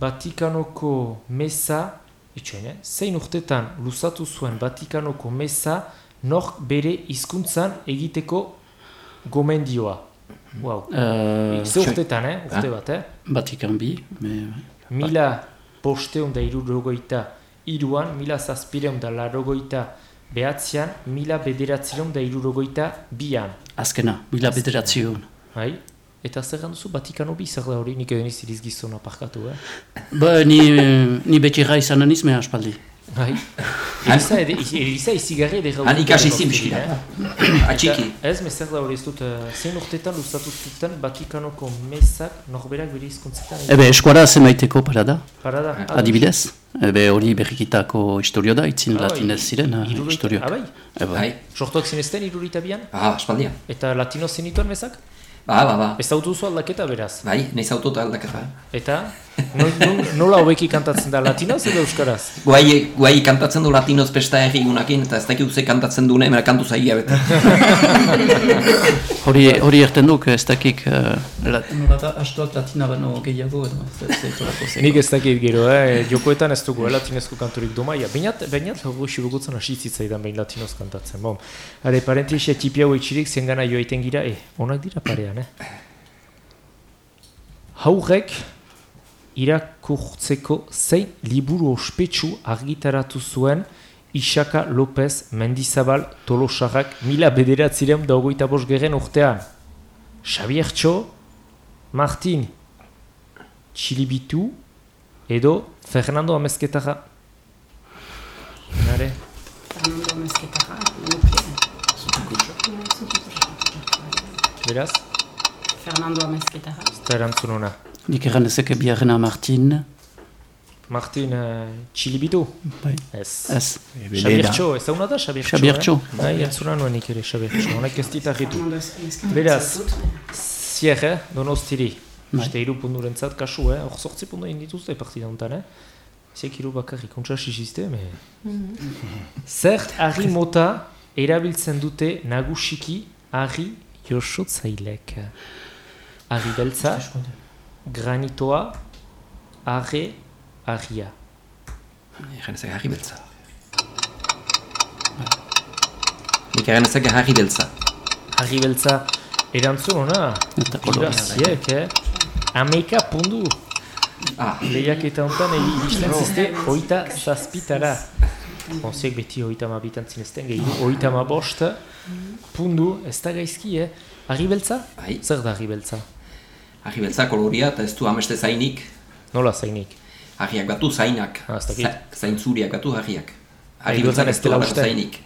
Vatikanoko mesa, itxoin, eh? zein urtetan luzatu zuen Vatikanoko mesa nork bere hizkuntzan egiteko gomendioa. Wow. Eh, Ze urtetan, eh? urte Ah. bat, eh? Vatikan bi, me... Mila posteun da irurogoita iruan, mila zazpireun da larogoita behatzean, mila bederatzireun da irurogoita bian. Azkena, mila bederatzion. Bai? Eta zer duzu Vatikano bi zer da hori, nik edo niz iriz gizona parkatu, eh? Ba, ni, ni beti gai izan niz, me aspaldi. Bai. Eriza, ede- eriza izigarri edera Han ikasi zin pixkira. Atxiki. Ez, me zer da hori ez dut, eh, zein urtetan luzatu zuten Vatikanoko mesak norberak bere hizkuntzetan. Ebe, eskuara zemaiteko parada. Parada. Ah, Adibidez. Ebe, hori berrikitako historio da, itzin Ah, bai. latinez ziren eh, Hirurogeita- historioak. Ah, bai? Bai. Sortuak zinezten irurita bian? Ah, espaldian. Eta latino zenituen mesak? Ba, ba, ba. Ez da duzu aldaketa beraz? Bai, nahiz autota aldaketa. Eta? Nol- nol- Nola hobeki kantatzen da latinoz edo euskaraz? Guai, guai kantatzen du latinoz pesta herri gunakin, eta ez dakit ze kantatzen dune, emera kantu zaila bete. Hori, hori erten duk, ez dakik... Uh, la, nola da, astuak latina bano gehiago edo, Nik ez dakit gero, eh? jokoetan ez dugu, eh? latinezko kanturik domaia. Bainat, bainat, hori xirugutzen hasi zitzaidan behin latinoz kantatzen. Bom, are, parentisia tipi hau itxirik zengana joaiten gira, eh, onak dira parean, eh? Haurrek irakurtzeko zein liburu ospetsu argitaratu zuen Isaka López Mendizabal Tolosarrak mila bederatzireun da hogeita bost urtean. Xavier Txo, Martin Txilibitu edo Fernando Amezketara. Nare, Fernando Mezquetarra, nuke. beraz, Fernando Mezquetarra. ez da erantzun hona. Nik erran ezeke biharrena Martin. Martin uh, Txilibitu? Bai. Ez. Ez. Xavier Txo, ez da da Xavier Txo? Xavier Txo. Eh? Bai, entzuna nuen nik ere Xavier Txo, honek ez dit argitu. Beraz, zier, eh, donostiri. Bai. Beste hiru pundurentzat kasu, eh? Hor sortzi pundu egin dituzte partida honetan, eh? Ziek hiru bakarrik, kontsa sisiste, me... Zer harri mota erabiltzen dute nagusiki harri josotzailek. Harri beltza, granitoa, arre, harria. Egan ezak harri beltza. Nik egan ezak harri beltza. Harri beltza erantzun ona. Eta kolorea, bai. Ziek, eh? Ameika pundu. Ah. Lehiak eta honetan egiten zizte oita zazpitara. Onziek beti oita ma bitan zinezten gehiago. Oita ma bost pundu, ez da gaizki, eh? Harri beltza? Bai. Zer da harri beltza? Harri beltza koloria eta ez du ameste zainik. Nola zainik? Harriak batu zainak. Ah, ez dakit. Za- Zaintzuriak batu harriak. Harri beltzan ez dela usten. Zainik.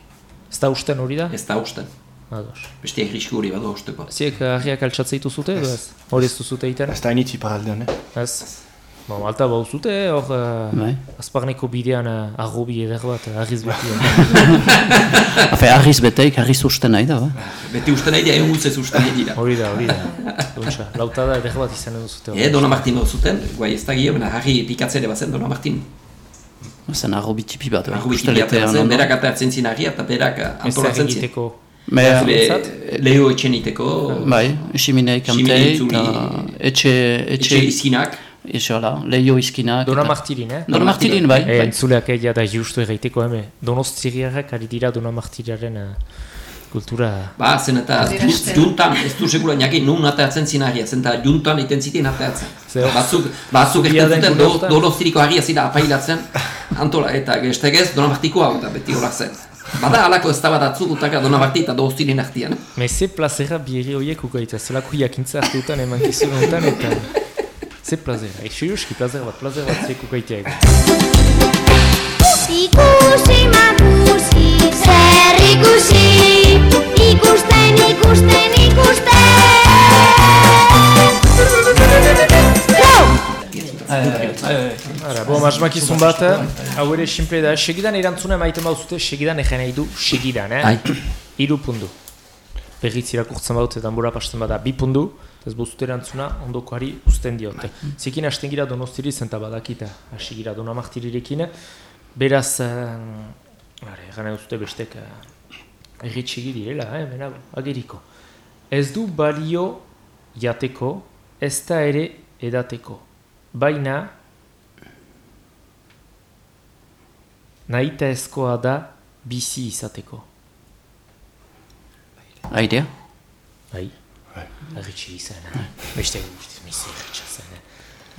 Ez da usten hori da? Ez da usten. Ados. Beste egrisku hori badu usteko. Ziek harriak altxatzeitu zute edo ez? Hori ez duzute egiten? Ez da initzi paraldean, eh? Ez. Ba, malta bau zute, hor... Uh, Bai. Azparneko bidean uh, arrobi eder bat, uh, argiz beti. Hafe, harriz beteik, harriz usten nahi da, ba? Beti usten nahi dira, egun guzez usten nahi dira. Hori da, hori da. Duntza, lauta da eder bat izan edo zute. E, Dona Martin hor zuten, guai ez da gio, baina harri pikatzere bazen Dona Martin. Zen arrobi tipi bat, Ustelete pikatzere bazen, ondo. berak atatzen zin harria eta berak eh, antolatzen zin. egiteko. Me, Le- Leo etxeniteko, bai, itzuli. eta etxe, etxe, etxe izkinak. Hala, leio izkinak. Dona eta- Martirin, eh? Dona Martirin, bai. E, bai. entzuleak egia da justu egiteko, eme. Donostiarrak ari dira Dona Martiraren kultura... Ba, zen eta juntan, ez du segura jakin, nun atatzen zin harria, zen eta juntan iten ziten atatzen. Zer? Batzuk, batzuk den zuten, do, gureotan. donostiriko harria zira apailatzen, antola, eta gestegez, Dona Martikoa eta beti horak zen. Bada halako ez da bat atzuk utaka Dona Marti eta donostirin artian. Me ze plazera biherri horiek ukaita, zelako jakintza hartutan eman honetan eta... Ze plazera, eixo joski plazera bat, plazera bat zek ukaiteak. Ikusi makusi, zer ikusi, ikusten, ikusten, ikusten. Ara, bo, masmakizun bat, hau ere simple da, segidan erantzuna maiten bauzute, segidan egen nahi du, segidan, eh? Iru pundu. Berriz irakurtzen badut eta bura pasten bada, bi pundu, ez bozute erantzuna, ondokoari uzten diote. Zekin hasten gira donostiri zenta badakita, hasi gira donamartirirekin, beraz, uh, are, gana duzute bestek, uh, erritxegi direla, eh, bena, ageriko. Ez du balio jateko, ez da ere edateko. Baina, nahita ezkoa da bizi izateko. Airea? Bai. Arritxe izan, eh? beste guztiz, mizi zen. eh?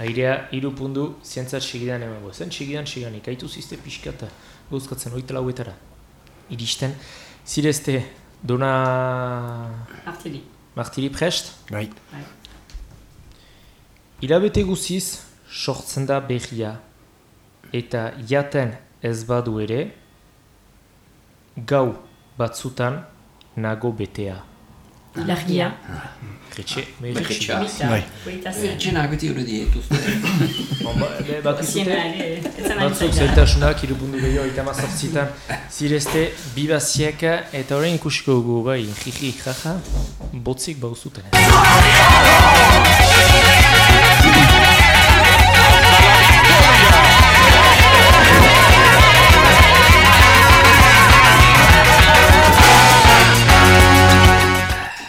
Airea, iru pundu, zientzat segidan emango. Zen segidan segan, ikaitu zizte pixkata, guzkatzen oita lauetara. Iristen, zirezte, dona... Martiri. Martiri prest? Bai. Ilabete guziz, sortzen da berria, eta jaten ez badu ere, gau batzutan nago betea. Ilargia. Retxe, Berritxa. Bai. Etxena beti hori dituzte. Ziena ere, ez zen Batzuk hain zailtasunak irubundu gehiago eta mazortzitan zirezte bibaziek eta horrein ikusiko dugu bai, jiji, jaja, botzik bauzuten.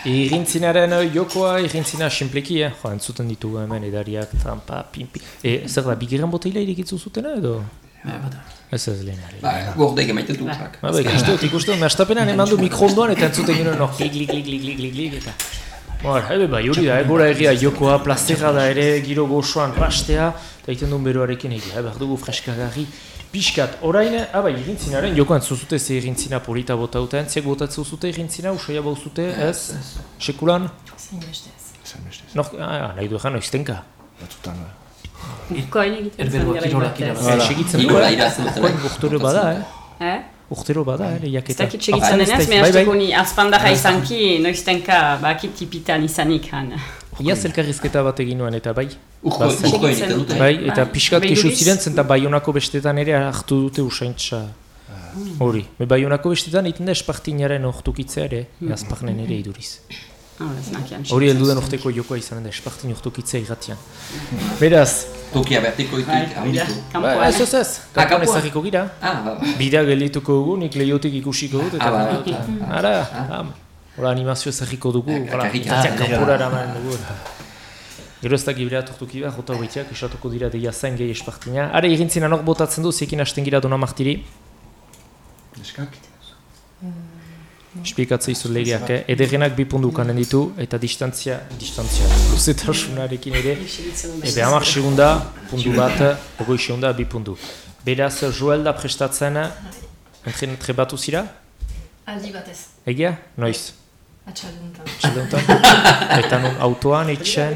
Irintzinaren eh, jokoa, irintzina simpleki, eh? Jo, entzuten ditugu hemen edariak, trampa, pimpi. E, zer da, bigiran boteila irikitzu zutena edo? Ez ez lehenari. Ba, gordek emaiten du. Ba, bai, ikusten dut, ikusten dut, mehastapenan eman du mikroondoan eta entzuten gero no, klik, klik, klik, klik, klik, klik, eta... Hora, ebe, bai, hori da, eh, gora egia jokoa, plaztera da ere, giro gozoan pastea, eta egiten duen beroarekin egia, behar dugu freskagarri, pixkat, orain, ah bai, irintzinaren, jokoan zuzute ze irintzina polita bota duten, ziak botatzen zuzute irintzina, usaia bauzute, ez? Sekulan? Zein bestez. Zen bestez. Noh, ah, nahi du ezan, oiztenka. Batzutan, bai. Koin egiten Erberua zen gara. Eh, Segitzen Igola eh? irazten duten. Koin, urtero bada, eh? Eh? Urtero bada, eh, Ez lehiaketa. dakit segitzen denez, Bai, mehaztuko bai. ni azpandaja izanki, noiztenka bakit tipitan izanik han. Iaz elkarrizketa bat egin nuen, eta bai. Urko Bazen. urko egiten dute. Bai, eta Bai. pixkat Bai, kesu ziren, zenta Baionako bestetan ere hartu dute usaintza hori. Be Baionako bestetan egiten da espartinaren ortukitzea ere, azparnen ere iduriz. Ah, ez. Hori heldu den urteko jokoa izanen da, espartin ortukitzea irratian. Beraz, Tokia bertiko Bai, ikuik handitu. ba, ez ez ez, Ah, kanpoan ezagiko gira. Ah, ba, ba. Bidea geldituko dugu, nik lehiotik ikusiko dut, eta Ah, ba, ah. ara, hola animazio ezagiko dugu, kanpora ja. eraman dugu. Gero ez da gibrea tortuki behar, jota hoitiak, esatuko dira deia zain gehi espartina. Are, irintzina nok botatzen du, zekin hasten gira dona martiri. Neskak? Espikatzea izu legeak, eh? ederrenak bi pundu ukanen ditu, eta distantzia, distantzia, luzetasunarekin ere, ebe hamar segunda, pundu bat, ogoi segunda, bi pundu. Beraz, Joel da prestatzen, entren trebatu zira, Aldi batez, egia? Noiz? Atxalduntan. Txaldeuntan? eta nun autoan, etxen,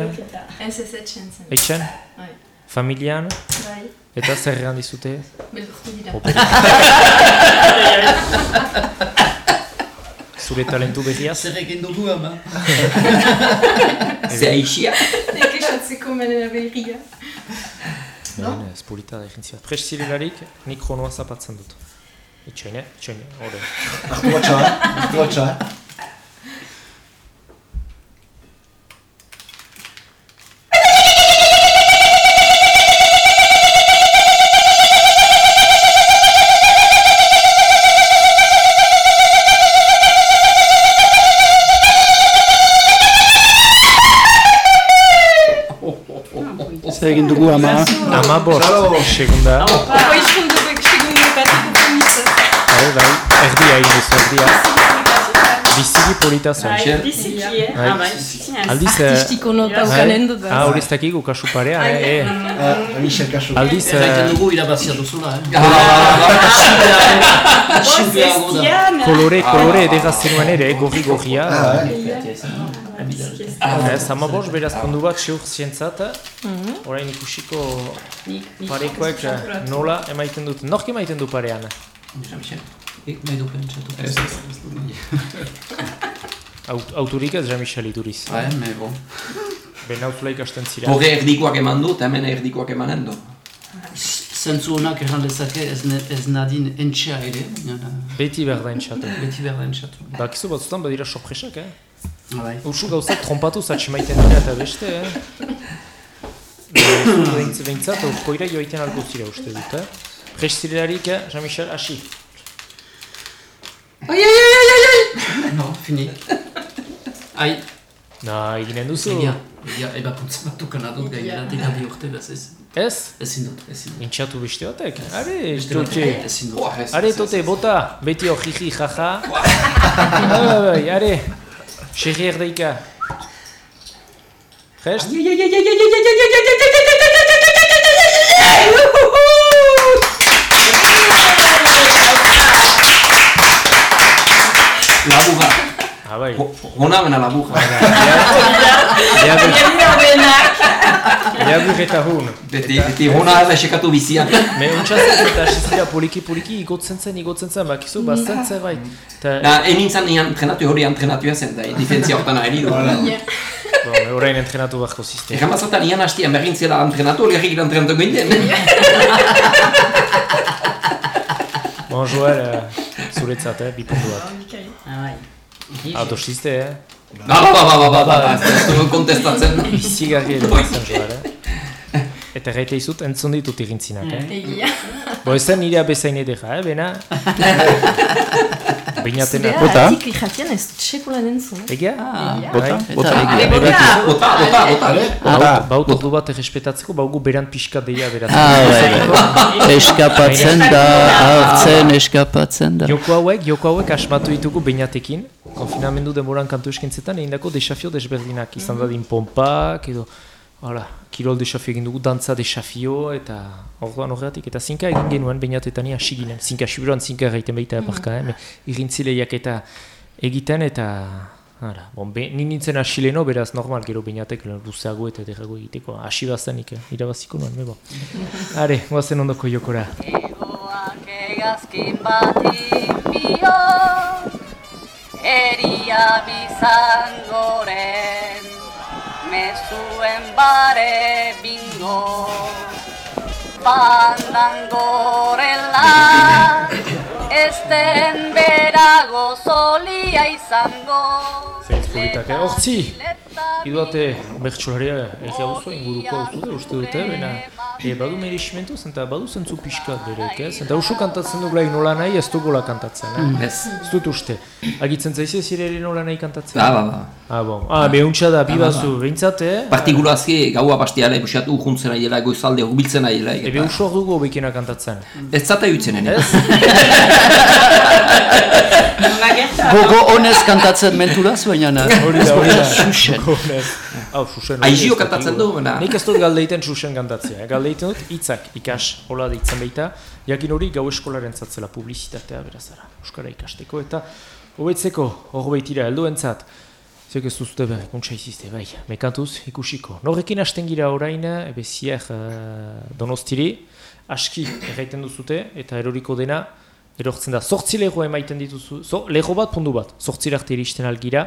Ez ez etxen zen. etxen, Bai. familian, Bai, eta zer erran dizute? beldurtu dira. Zure talentu berriaz? Zer egin dugu ama. Ze aixia. Nek esatzeko menera behirria. No? Baina, ez polita da egin zibat. Prest zirelarik, nik kronoa zapatzen dut. Itxain, eh? Itxain, hori. Artu batxa, artu batxa. Zer egin dugu ama. Ama bost, segunda. Segundu bateko komisaz. Bai, bai, erdia egin duzu, erdia. biziki polita zen. Bai, biziki, eh? Bai. Ah, bai. Aldiz... eh, Artistiko nota bai. ukanen dut. Ah, hori ez dakigu kasu parea, eh? eh. Michel Kasu. Aldiz... eh, Erraiten dugu irabazia duzula, eh? kolore, kolore edera zenuen ere, gorri Ah, Ez, ama bost, beraz kondu bat seur zientzat, Mhm. orain ikusiko parekoek eh, nola emaiten dut. Nork emaiten du parean? Ik nahi du pentsatu. Ez, Aut, autorik ez Jean-Michel Iduriz. Bai, me bon. Ben hautula ikasten zira. Hore erdikoak eman dut, hemen erdikoak emanen du. Zentzu honak erran lezake ez, ne, ez nadin entxea ere, Beti behar da entxatu. beti behar da entxatu. Bakizu batzutan badira sorpresak, eh? Bai. Ursu gauzak trompatu zatxemaiten dira eta beste, eh? Behintz, behintzat, koira joaiten alko zira uste dut, eh? Prest zirelarik, eh? Jean-Michel, hasi. Ai, ai, ai, ai, ai, ai! No, fini. Ai, Na, eginen duzu. egia, egia, ebakuntza bat ukana dut gainera dira bi urte bez ez. Ez? Ezin dut, ezin dut. Intxatu beste batek? Are, Beste tote. batek ezin dut. Are, tote, bota. Beti hor jiji, jaja. Bai, bai, bai, are. Xerri erdeika. Gest? Laburra. Ah, bai. Bena laburra. Jabur eta hun. Beti, beti hona da esekatu bizian. Me untxatzen eta zizira poliki poliki igotzen zen, igotzen zen, bakizu, bazten zerbait. Ta, Da, enintzen nian entrenatu hori entrenatu zen, da, difentzia hortan ari du. bon, orain entrenatu beharko zizte. Egan bazatan nian hastian berrintzela entrenatu, hori egin entrenatu ginden. Bon, Joel, eh, zuretzat, eh, bipuntu bat. Ah, bai. Ados zizte, eh? Ba, ba, ba, ba, ba, ba, ba, ez du kontestatzen. Bizigarri edo? Eta gaite izut, entzun ditut irintzinak, eh? Egia. Bo, ez zen nire abezain edera, eh, bena? Bainatena. Zurea, atik irratian ez dut sekulan entzun. Egia? Egia. Bai? Bota, Egia. bota. Bota, bota, bota. Baut- Baut ordu bat errespetatzeko, baugu beran pixka deia beraz. Ah, bai, bai. Eskapatzen da, hartzen eskapatzen da. Joko hauek, joko hauek asmatu ditugu beinatekin. Konfinamendu denboran kantu eskintzetan, egin dako desafio desberdinak. Izan dadin pompak, edo, hala, kirol desafio egin dugu, dantza desafio, eta orduan horretik, eta zinka egin genuen beinatetani hasi ginen. Zinka, siburuan zinka gaiten baita aparka, eh? me- irintzileiak eta egiten, eta, hala, bon, be, ni nintzen hasi leheno, beraz normal, gero beinatek luzeago eta derrago egiteko, hasi bazenik, eh? irabaziko nuen, me bo. Are, guazen ondoko jokora. Egazkin bati bio Eria bizangoren Mezuen bare bingo. Bandangorela Esten berago zolia izango Zeinz politak, eh? Hortzi! Iduate bertsolaria egia oso inguruko hau uste dute, baina e, badu mereximento zen, eta badu zentzu pixkat berek, ez? Eta usu kantatzen dugula nola nahi, ez dugola kantatzen, eh? Mm. Ez. Ez dut uste. Agitzen zaizu zire ere nola nahi kantatzen? Ba, ba, ba. Ah, bon. Ah, behuntza da, Ba, ba, bibazu, ba. behintzat, eh? Partikulazki gaua bastiala ikusiatu urjuntzen aiela, goizalde urbiltzen aiela. Ebe usu hor dugu bekena kantatzen. Ez zata jutzen, Ez? Gogo honez kantatzen menturaz, baina... Hori da, hori da. Xuxen. Hau, Xuxen. Aizio kantatzen du, baina- Nik ez dut galdeiten Xuxen kantatzea. Galdeiten dut hitzak ikas hola deitzen baita. Jakin hori gau eskolaren zatzela publizitatea berazara. Euskara ikasteko eta hobetzeko hor baitira helduentzat. Zek ez duzute behar, ikuntza izizte, bai, mekantuz ikusiko. Norrekin hasten gira orain, ebe zier uh, donostiri, aski erraiten duzute, eta eroriko dena, erortzen da, sortzi lego emaiten dituzu, so, lego bat pundu bat, sortzi arte iristen algira,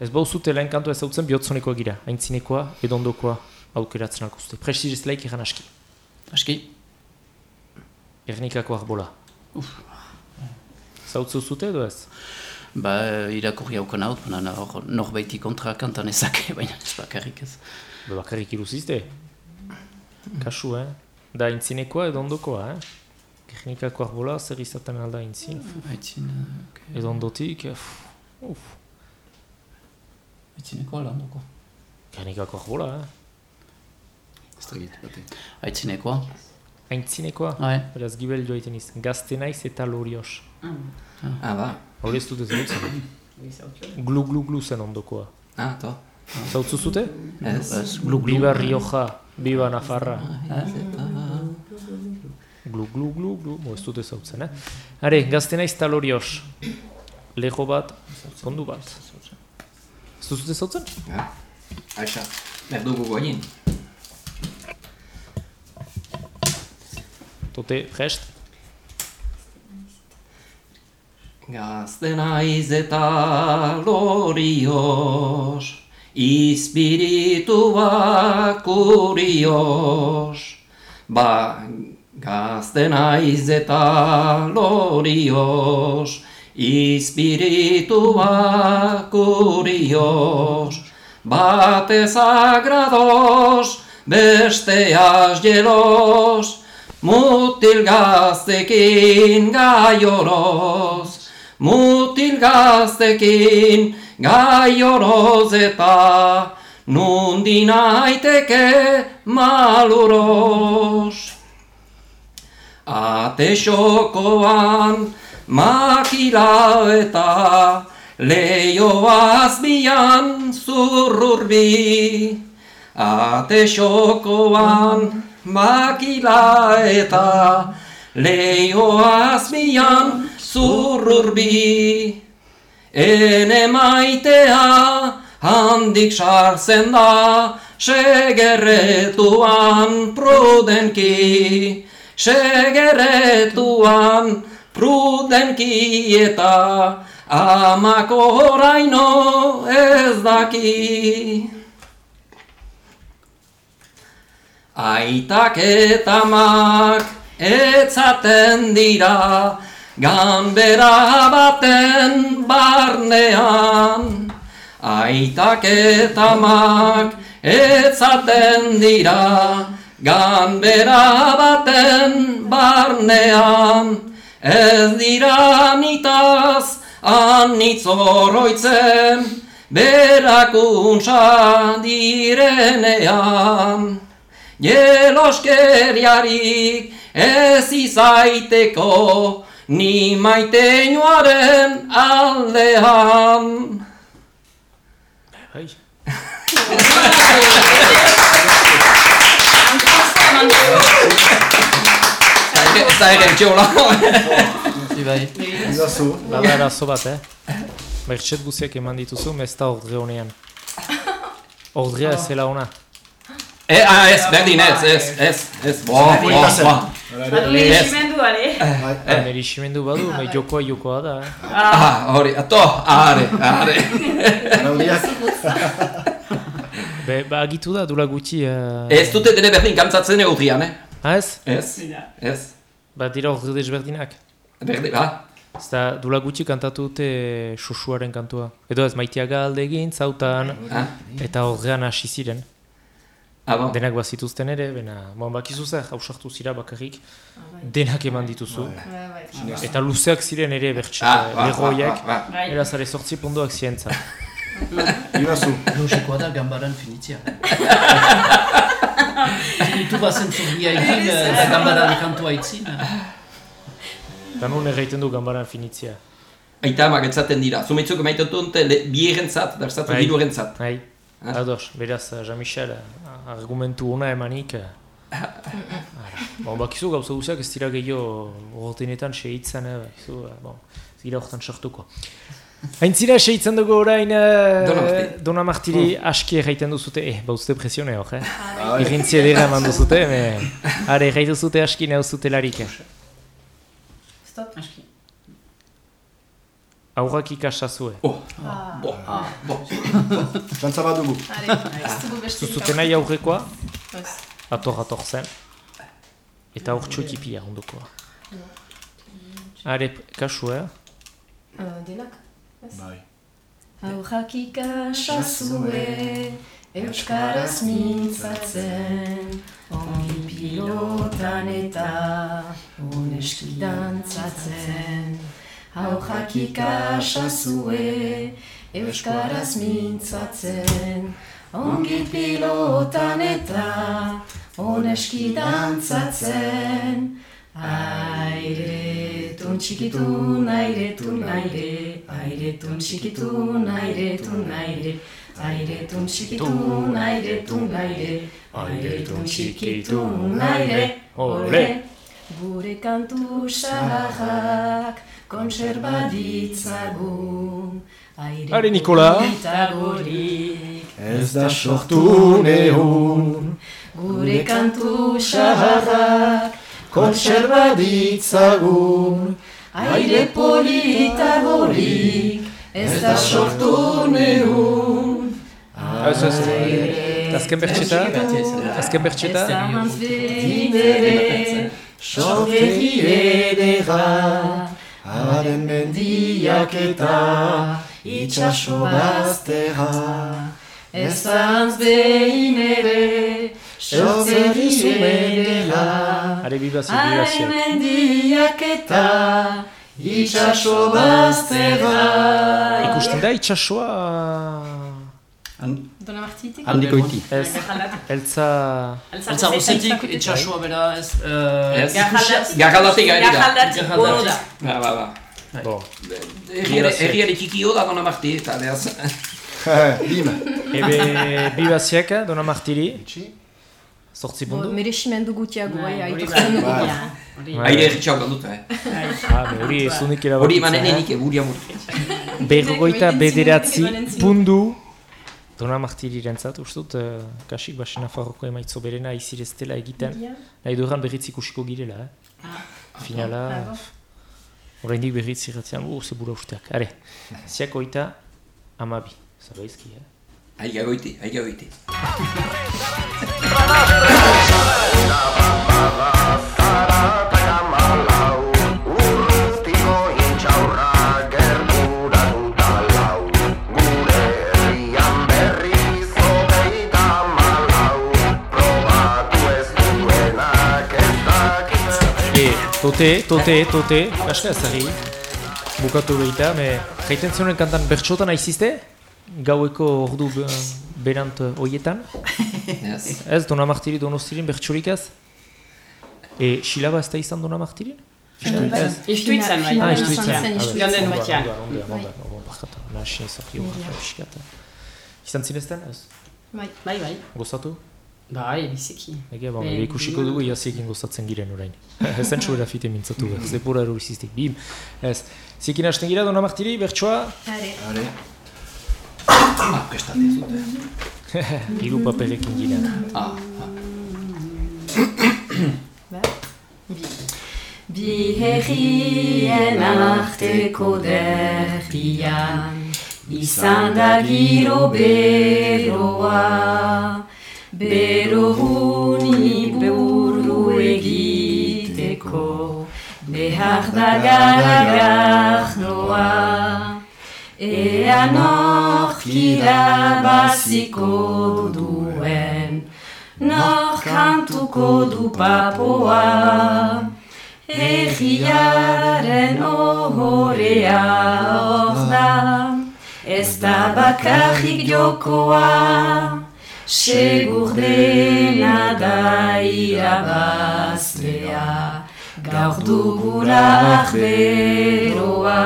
ez bauzute lehen kantu ez hautzen bihotzonekoa gira, aintzinekoa, edondokoa, aukeratzen alkozute. Prestigiz laik egan aski. Aski. Ernikako arbola. Zautzu zute edo ez? Ba, irakurri haukan haut, baina hor norbaiti kontra kantan ezake, baina ez bakarrik ez. Ba, bakarrik iruzizte. Kasu, eh? Da aintzinekoa edondokoa, eh? Gernikako arbola zer izaten alda aintzin. Aitzin, ok. Edondotik, uf. uf. Aitzinekoa landoko. Gernikako arbola, eh? Ez da bate. Aitzinekoa. Aintzinekoa? Bai. Beraz gibel joaiten iz. Gazte naiz eta lorios. Ah, ba. Hori ez dut ez dutzen. Glu glu glu zen ondokoa. Ah, to. Zautzu zute? Ez. Ez, glu, glu. Biba Rioja, Biba Nafarra. Ez, eta... Glu glu glu glu, bo ez dute zautzen, eh? Are, gazte naiz talorios. Lego bat, kondu bat. Ez duzute zautzen? Ja. Aixa, behar dugu goien. Tote, prest? Gazte naiz eta lorios, Ispiritua kurios. Ba, gazte naiz eta lorios, Ispiritua kurios. Batez agrados, besteaz jelos, Mutil gaztekin gaioroz, mutil gaztekin gaioroz eta nundi naiteke maluros. Ate xokoan makila eta leio azbian zurrurbi. Ate xokoan makila eta leio azbian zurrurbi. Ene maitea handik sartzen da, segerretuan prudenki, segerretuan prudenki eta amako oraino ez daki. Aitak eta mak etzaten dira, Ganbera baten barnean, aitak eta mak etzaten dira, ganbera baten barnean, ez dira nitaz anitz oroitzen, berakuntza direnean. Jeloskeriarik ez izaiteko, ni maiteinoaren aldean. Bai. Ez da egen txola. Ibai. Izazu. Bada arazo bat, eh? Bertxet guziak eman dituzu, ez da ordre honean. Ordrea ez zela ona. E, ah, ez, berdin, ez, ez, ez, ez, bo, bo, bo. Badu meriximendu, ale? Eh. Meriximendu badu, me jokoa jokoa da, eh? Ah, hori, ato, are, are. Be, ba, agitu da, dula gutxi... Uh... Ez dute dene berdin kantzatzen egotrian, eh? Ah, ez? Ez, ez. Ba, dira ordre desberdinak. Berdin, ba? Ez da, dula gutxi kantatu dute Xoxuaren kantua. Edo ez, maitiaga alde egin, zautan, Ah. eta horrean hasi ziren. Ah, bon. Denak bazituzten ere, bena, bon, bakizu zer, hausartu zira bakarrik, denak eman dituzu. Eta luzeak ziren ere bertxe, Ah, ba, legoiak, ba, ba, ba. eraz are sortzi pondoak zientza. Ibazu. Logikoa da gambaran finitzia. Finitu bazen zurbia egin, eh, eta gambaran kantua itzin. Eta nun erraiten du gambaran finitzia. Aita amak etzaten dira. Zumeitzuk emaitetu dute le- bierentzat, berzatu Bai. hirurentzat. Bai, Ah. ados, beraz, uh, Jean-Michel, uh, argumentu ona emanik. Ara. bon, bakizu gauza guziak ez dira gehiago rotinetan segitzen, eh, bakizu, bon, ez gira horretan sortuko. Aintzira seitzen dugu orain uh, Dona Martiri. Dona Martiri aski erraiten duzute, eh, bauzute presione hor, eh? Irrintzi edera eman duzute, me... Are, erraitu zute aski nahi zute larik. Stop. Aski. Aurrak ikasazue. Oh, bo, bo. Txantza bat dugu. Zuzute nahi aurrekoa, ator ator zen. Eta hor txotipia ondokoa. Are, kasu, eh? Uh, denak? Bai. Aurrak ikasazue, Euskaraz mintzatzen, ongi pilotan eta oneski dantzatzen. Aurrak ikasazue, Euskaraz mintzatzen, ongi pilotan eta oneski dantzatzen. Airetun txikitun, airetun aire, airetun txikitun, airetun aire, airetun txikitun, airetun aire, airetun txikitun aire, ole! Gure kantu saharrak konserba ditzagun, Are, Nikola. gorik. Ez da sortu nehun, Gure kantu saharrak kontserba ditzagun, Aire polita gorik, ez da sortu nehun. Ez, ez, ez. Azken bertxeta? Azken bertxeta? Zahantz bedinere, sorberri edera, haren mendiak eta itxaso bazterra. Ez zahantz behin ere, sorberri edera, Are, bibazio, bibazio. mendiak eta itxaso bazterra. Ikusten da itxasoa... Dona Martitik? Handikoiti. Ez, eltza... Altza gozetik, itxasua bera ez... eh, Ez. Garraldatik. Ari da. Garraldatik, da. Ba, ba, ba. Herriare txikio da dona marti, eta beraz... Bim. Ebe, bibaziak, dona martiri. Zortzi Bo, puntu. Mereximendu gutiago, Bai, aitortzen dugu. Aire erritxau dut, eh? Ah, hori ez unik erabakitzen. Hori emanen enik eburia murri. Berrogoita bederatzi pundu. Dona martiriren zat, uste dut, uh, kasik basen afarroko emaitzo berena izireztela egiten. Nahi duran berriz ikusiko girela, eh? Finala, Ah, bo. oraindik berriz irratzean, uh, zebura usteak. Are, ziak oita, amabi. Zabaizki, eh? Aiga goiti, aiga goiti. E, tote, tote, tote, kaska ezari. Bukatu behita, me jaiten zionen kantan bertxotan aizizte? Gaueko ordu be- berant eh, hoietan? Yes. Ez, dona martiri donostirin bertxorik ez? E, silaba ez da izan dona martirin? Bai. Ez. Istuitzan, bai. Ah, istuitzan. zen, Ah, istuitzan. Joan den ondo, batean. barkatu. Nahasi ezak jo, pixkat. Izan zinezten, ez? Bai. Bai, bai. Gozatu? Bai, biziki. Egia, ba, ikusiko dugu jasiekin gozatzen giren orain. Ez entxu erafite mintzatu, zepura ero biziztik, bim. Ez, ziekin hasten gira, dona martiri, bertsoa? Are. Are. Ah, prestate zute. Hiru paperekin gira. Ah, Bi herrien arteko derrian Izan da giro beroa Bero huni buru egiteko Behar da garagar noa Ea nork irabaziko duen Nork kantuko du papoa Egiaren ohorea hor da Ez da bakarrik jokoa. Segur dena da irabazlea. Gaur dugula arberoa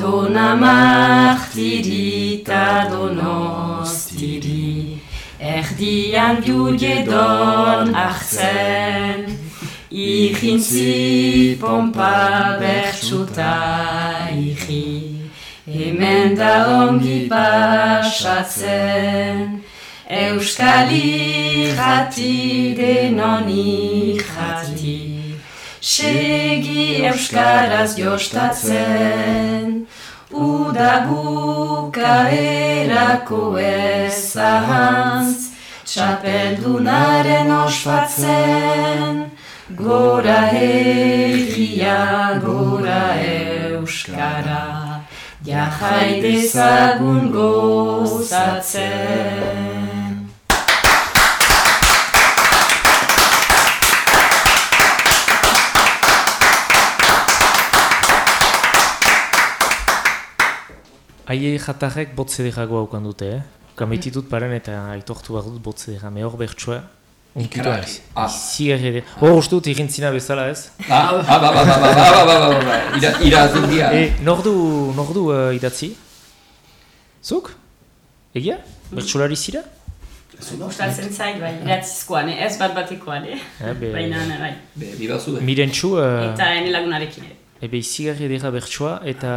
Dona martirita donostiri Erdian jude don hartzen Igintzi pompa bertsuta igi Hemen da ongi pasatzen Euskal irrati denon irrati Segi euskaraz jostatzen Uda bukaerako ezahantz Txapeldunaren ospatzen Gora herria, gora euskara Jahai dezagun gozatzen Aie jatarrek botze dirago haukan dute, eh? Kameititut paren eta aitortu behar dut botze dira. Me hor bertsoa, Unkitu ez. Ah. Zigarri ere. Hor uste dut egintzina bezala ez? Ah, ah, ba, ba, ba, ba, ba, ba, ba, ba, ba, ira- irazten dira. E, nordu, nordu uh, idatzi? Zuk? Egia? Bertsolari zira? Gustatzen zait, bai, iratzizkoan, eh? ez bat batekoan, eh? Eh, Baina, bai. Be, bibazu, eh? Mirentxu... Uh, Eta ene lagunarekin ere. Ebe izigarri edera bertsoa eta...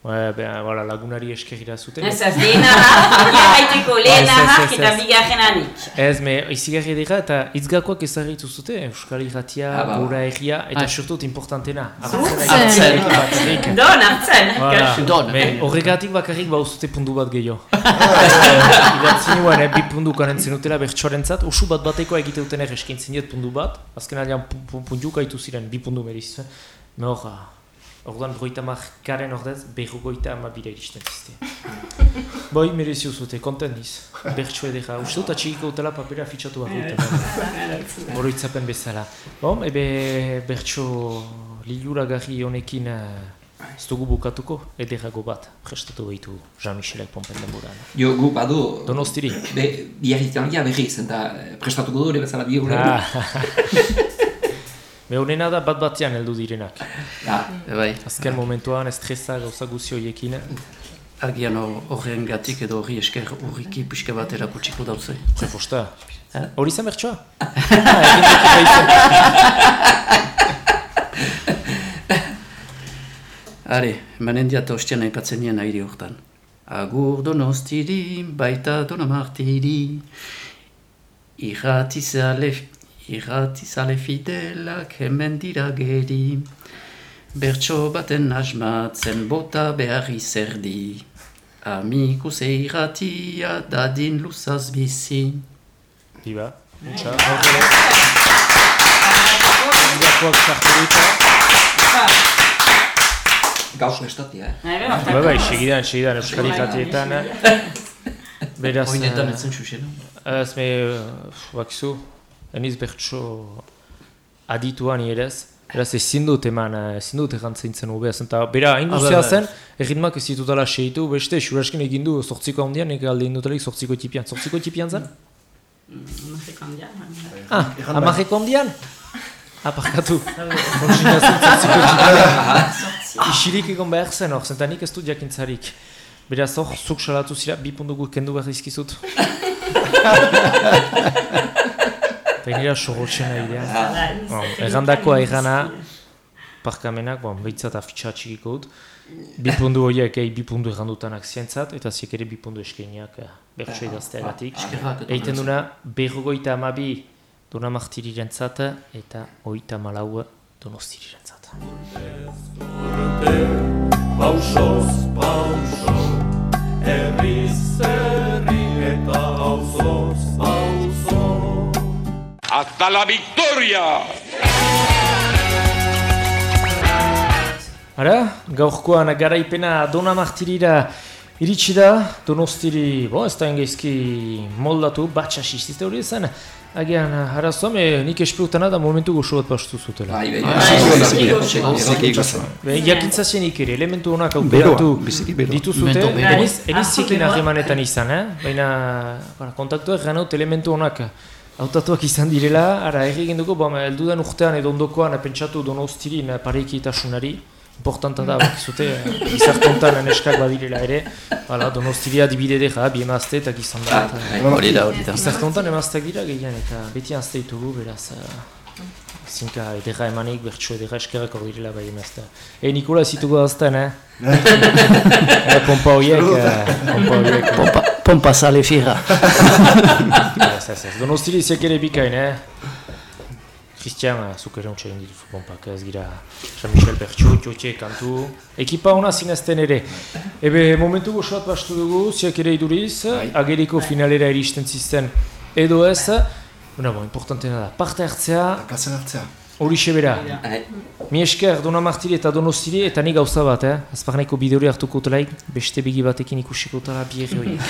Ba, be, voilà, lagunari eskerira zuten. Ez ez, lehena egia haiteko lehena hak eta bigarren anik. Ez, me, izigarri edera eta itzgakoak ezarritu zute, Euskal Irratia, Ah, ba, ba. Gora Egia, eta Ah. surtut importantena. Hartzen. Don, hartzen. Don. Me, horregatik bakarrik bauzute pundu bat gehiago. Idatzi nuen, eh, bi pundu karen zenutela bertsoaren zat, usu bat bateko egite duten eskintzen diet pundu bat, azken aldean pu- pu- puntuka itu ziren, bi pundu meriz. Me hor, ah, orduan berroita karen ordez, berrogoita ama bira iristen zizte. Boi, merezio zute, konten niz. Bertso edera, uste dut atxigiko utela papera fitxatu bat Oroitzapen bezala. Bom, ebe bertso liluragarri honekin eh, ez dugu bukatuko, ederago bat, prestatu behitu Jean-Michelek pompen denboran. Jo, gu badu... Donostiri. Be, biarritzangia berriz, eta eh, prestatuko du hori bezala bi egun Ah. Me honena da bat batean heldu direnak. Ja. Bai. Azken momentuan estresa gauza guzti horiekin. Agian hor- horren gatik edo horri esker urriki pixka bat erakutsiko dauze. Zeposta. Hori zen bertsoa? Ah, egin dut baitzen. Are, manen diat ostian aipatzen nien aire hortan. Agur donostiri, baita donamartiri, irratizale, Irratizale fidelak hemen dira geri, bertso baten asmatzen bota beharri zerdi. Amiku ze irratia dadin luzaz bizi. Iba, bai. utxa, Gauz nestatia, eh? Bai bai, bai, bai, segidan, segidan, Euskal Ikatietan. Eh? Beraz... Oinetan eh, etzen xuxena. Ez me, bakizu, eniz bertso adituan ierez. Beraz, ezin dut eman, eh, ezin dut egantzeintzen ubeaz. Eta bera, hain Ah, guztia bai, bai. zen, erritmak ez ditutala seitu, beste, xuraskin egin du sortziko handian, nik alde indutalik sortziko tipian. Sortziko tipian zen? Amarreko handian. Ah, amarreko handian? Aparkatu. Kontsina zen sortziko tipian. Isirik egon behar zen hor, zenta nik ez dut jakintzarik. Beraz hor, zuk salatu zira, bi puntu guk kendu behar dizkizut. Gainera oso gotxena idea. Ah. Errandakoa errana, parkamenak, bon, behitzat afitxa txikiko dut, bi puntu horiek, eh, bi puntu errandutanak zientzat, eta ziek ere bi puntu eskeniak eh, bertso ah, idazteagatik. Ah, Eiten duna, berrogoita amabi dona martiriren zata, eta oita malau donostiriren zata. Pausoz, pausoz, erriz, erri, eta hauzoz, hauzoz. ¡Hasta la victoria! Ara, gaurkoan garaipena dona martirira iritsi da, donostiri, bo, ez da engeizki moldatu, batxas izizte hori zen, agian arazoa, me nik espeutana da momentu goxo bat pastu zutela. Bai, bai. Be, Jakintzazienik ere, elementu honak aukeratu biziki beroa. dituzute, eniz, eniz Ahaztu zikin beroa. harremanetan izan, eh? baina kontaktuak ganaut elementu honak hautatuak izan direla, ara erri egin dugu, bom, eldudan urtean edo ondokoan pentsatu donostirin pareikitasunari, importanta da, bakizute, gizartontan neskak badirela ere, hala, donostiria dibide dira, bi emazte eta gizan da. Ah. Hori da, hori da. Gizartontan emazteak dira gehien, eta beti azte ditugu, beraz, uh, zinka edera emanik, bertso edera eskerrak hor direla bai emaztea. E, Nikola ez ditugu azten, eh? e, pompa horiek, eh, pompa horiek. Pompa, pompa sale fira. Ez, ez, ez. Donostiri ziak ere bikain, eh? Christian, zuk ere untsa egin dituzu pompak, ez gira Jean-Michel Bertxo, Txotxe, kantu. Ekipa hona zinezten ere. Ebe, momentu goxoat bastu dugu, ziak ere iduriz, ageriko finalera iristen zizten edo ez. Bona, bo, importantena da, parte hartzea, Kazen hartzea. Hori sebera. Bai. Mi esker, Dona Martiri eta Donostiri, eta ni gauza bat, eh? Azparnaiko bide hori hartuko utelaik, beste begi batekin ikusiko utela bierri horiek.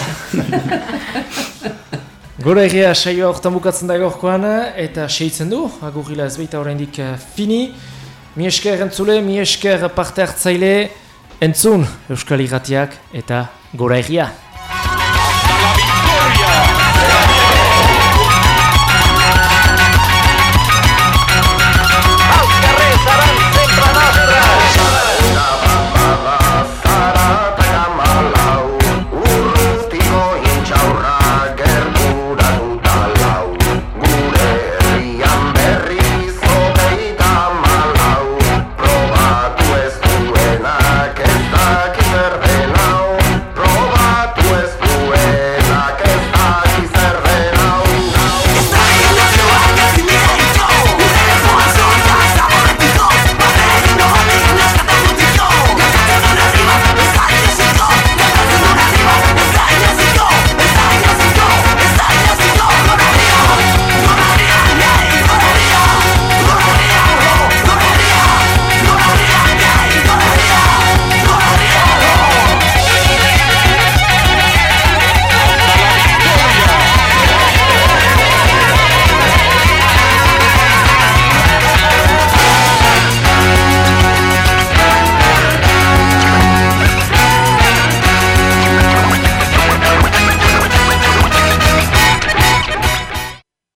Gora egia saioa hortan bukatzen da gaurkoan, eta seitzen du, agurrila ez baita oraindik eh, fini. Mi esker entzule, mi esker parte hartzaile, entzun Euskal Irratiak eta gora egia.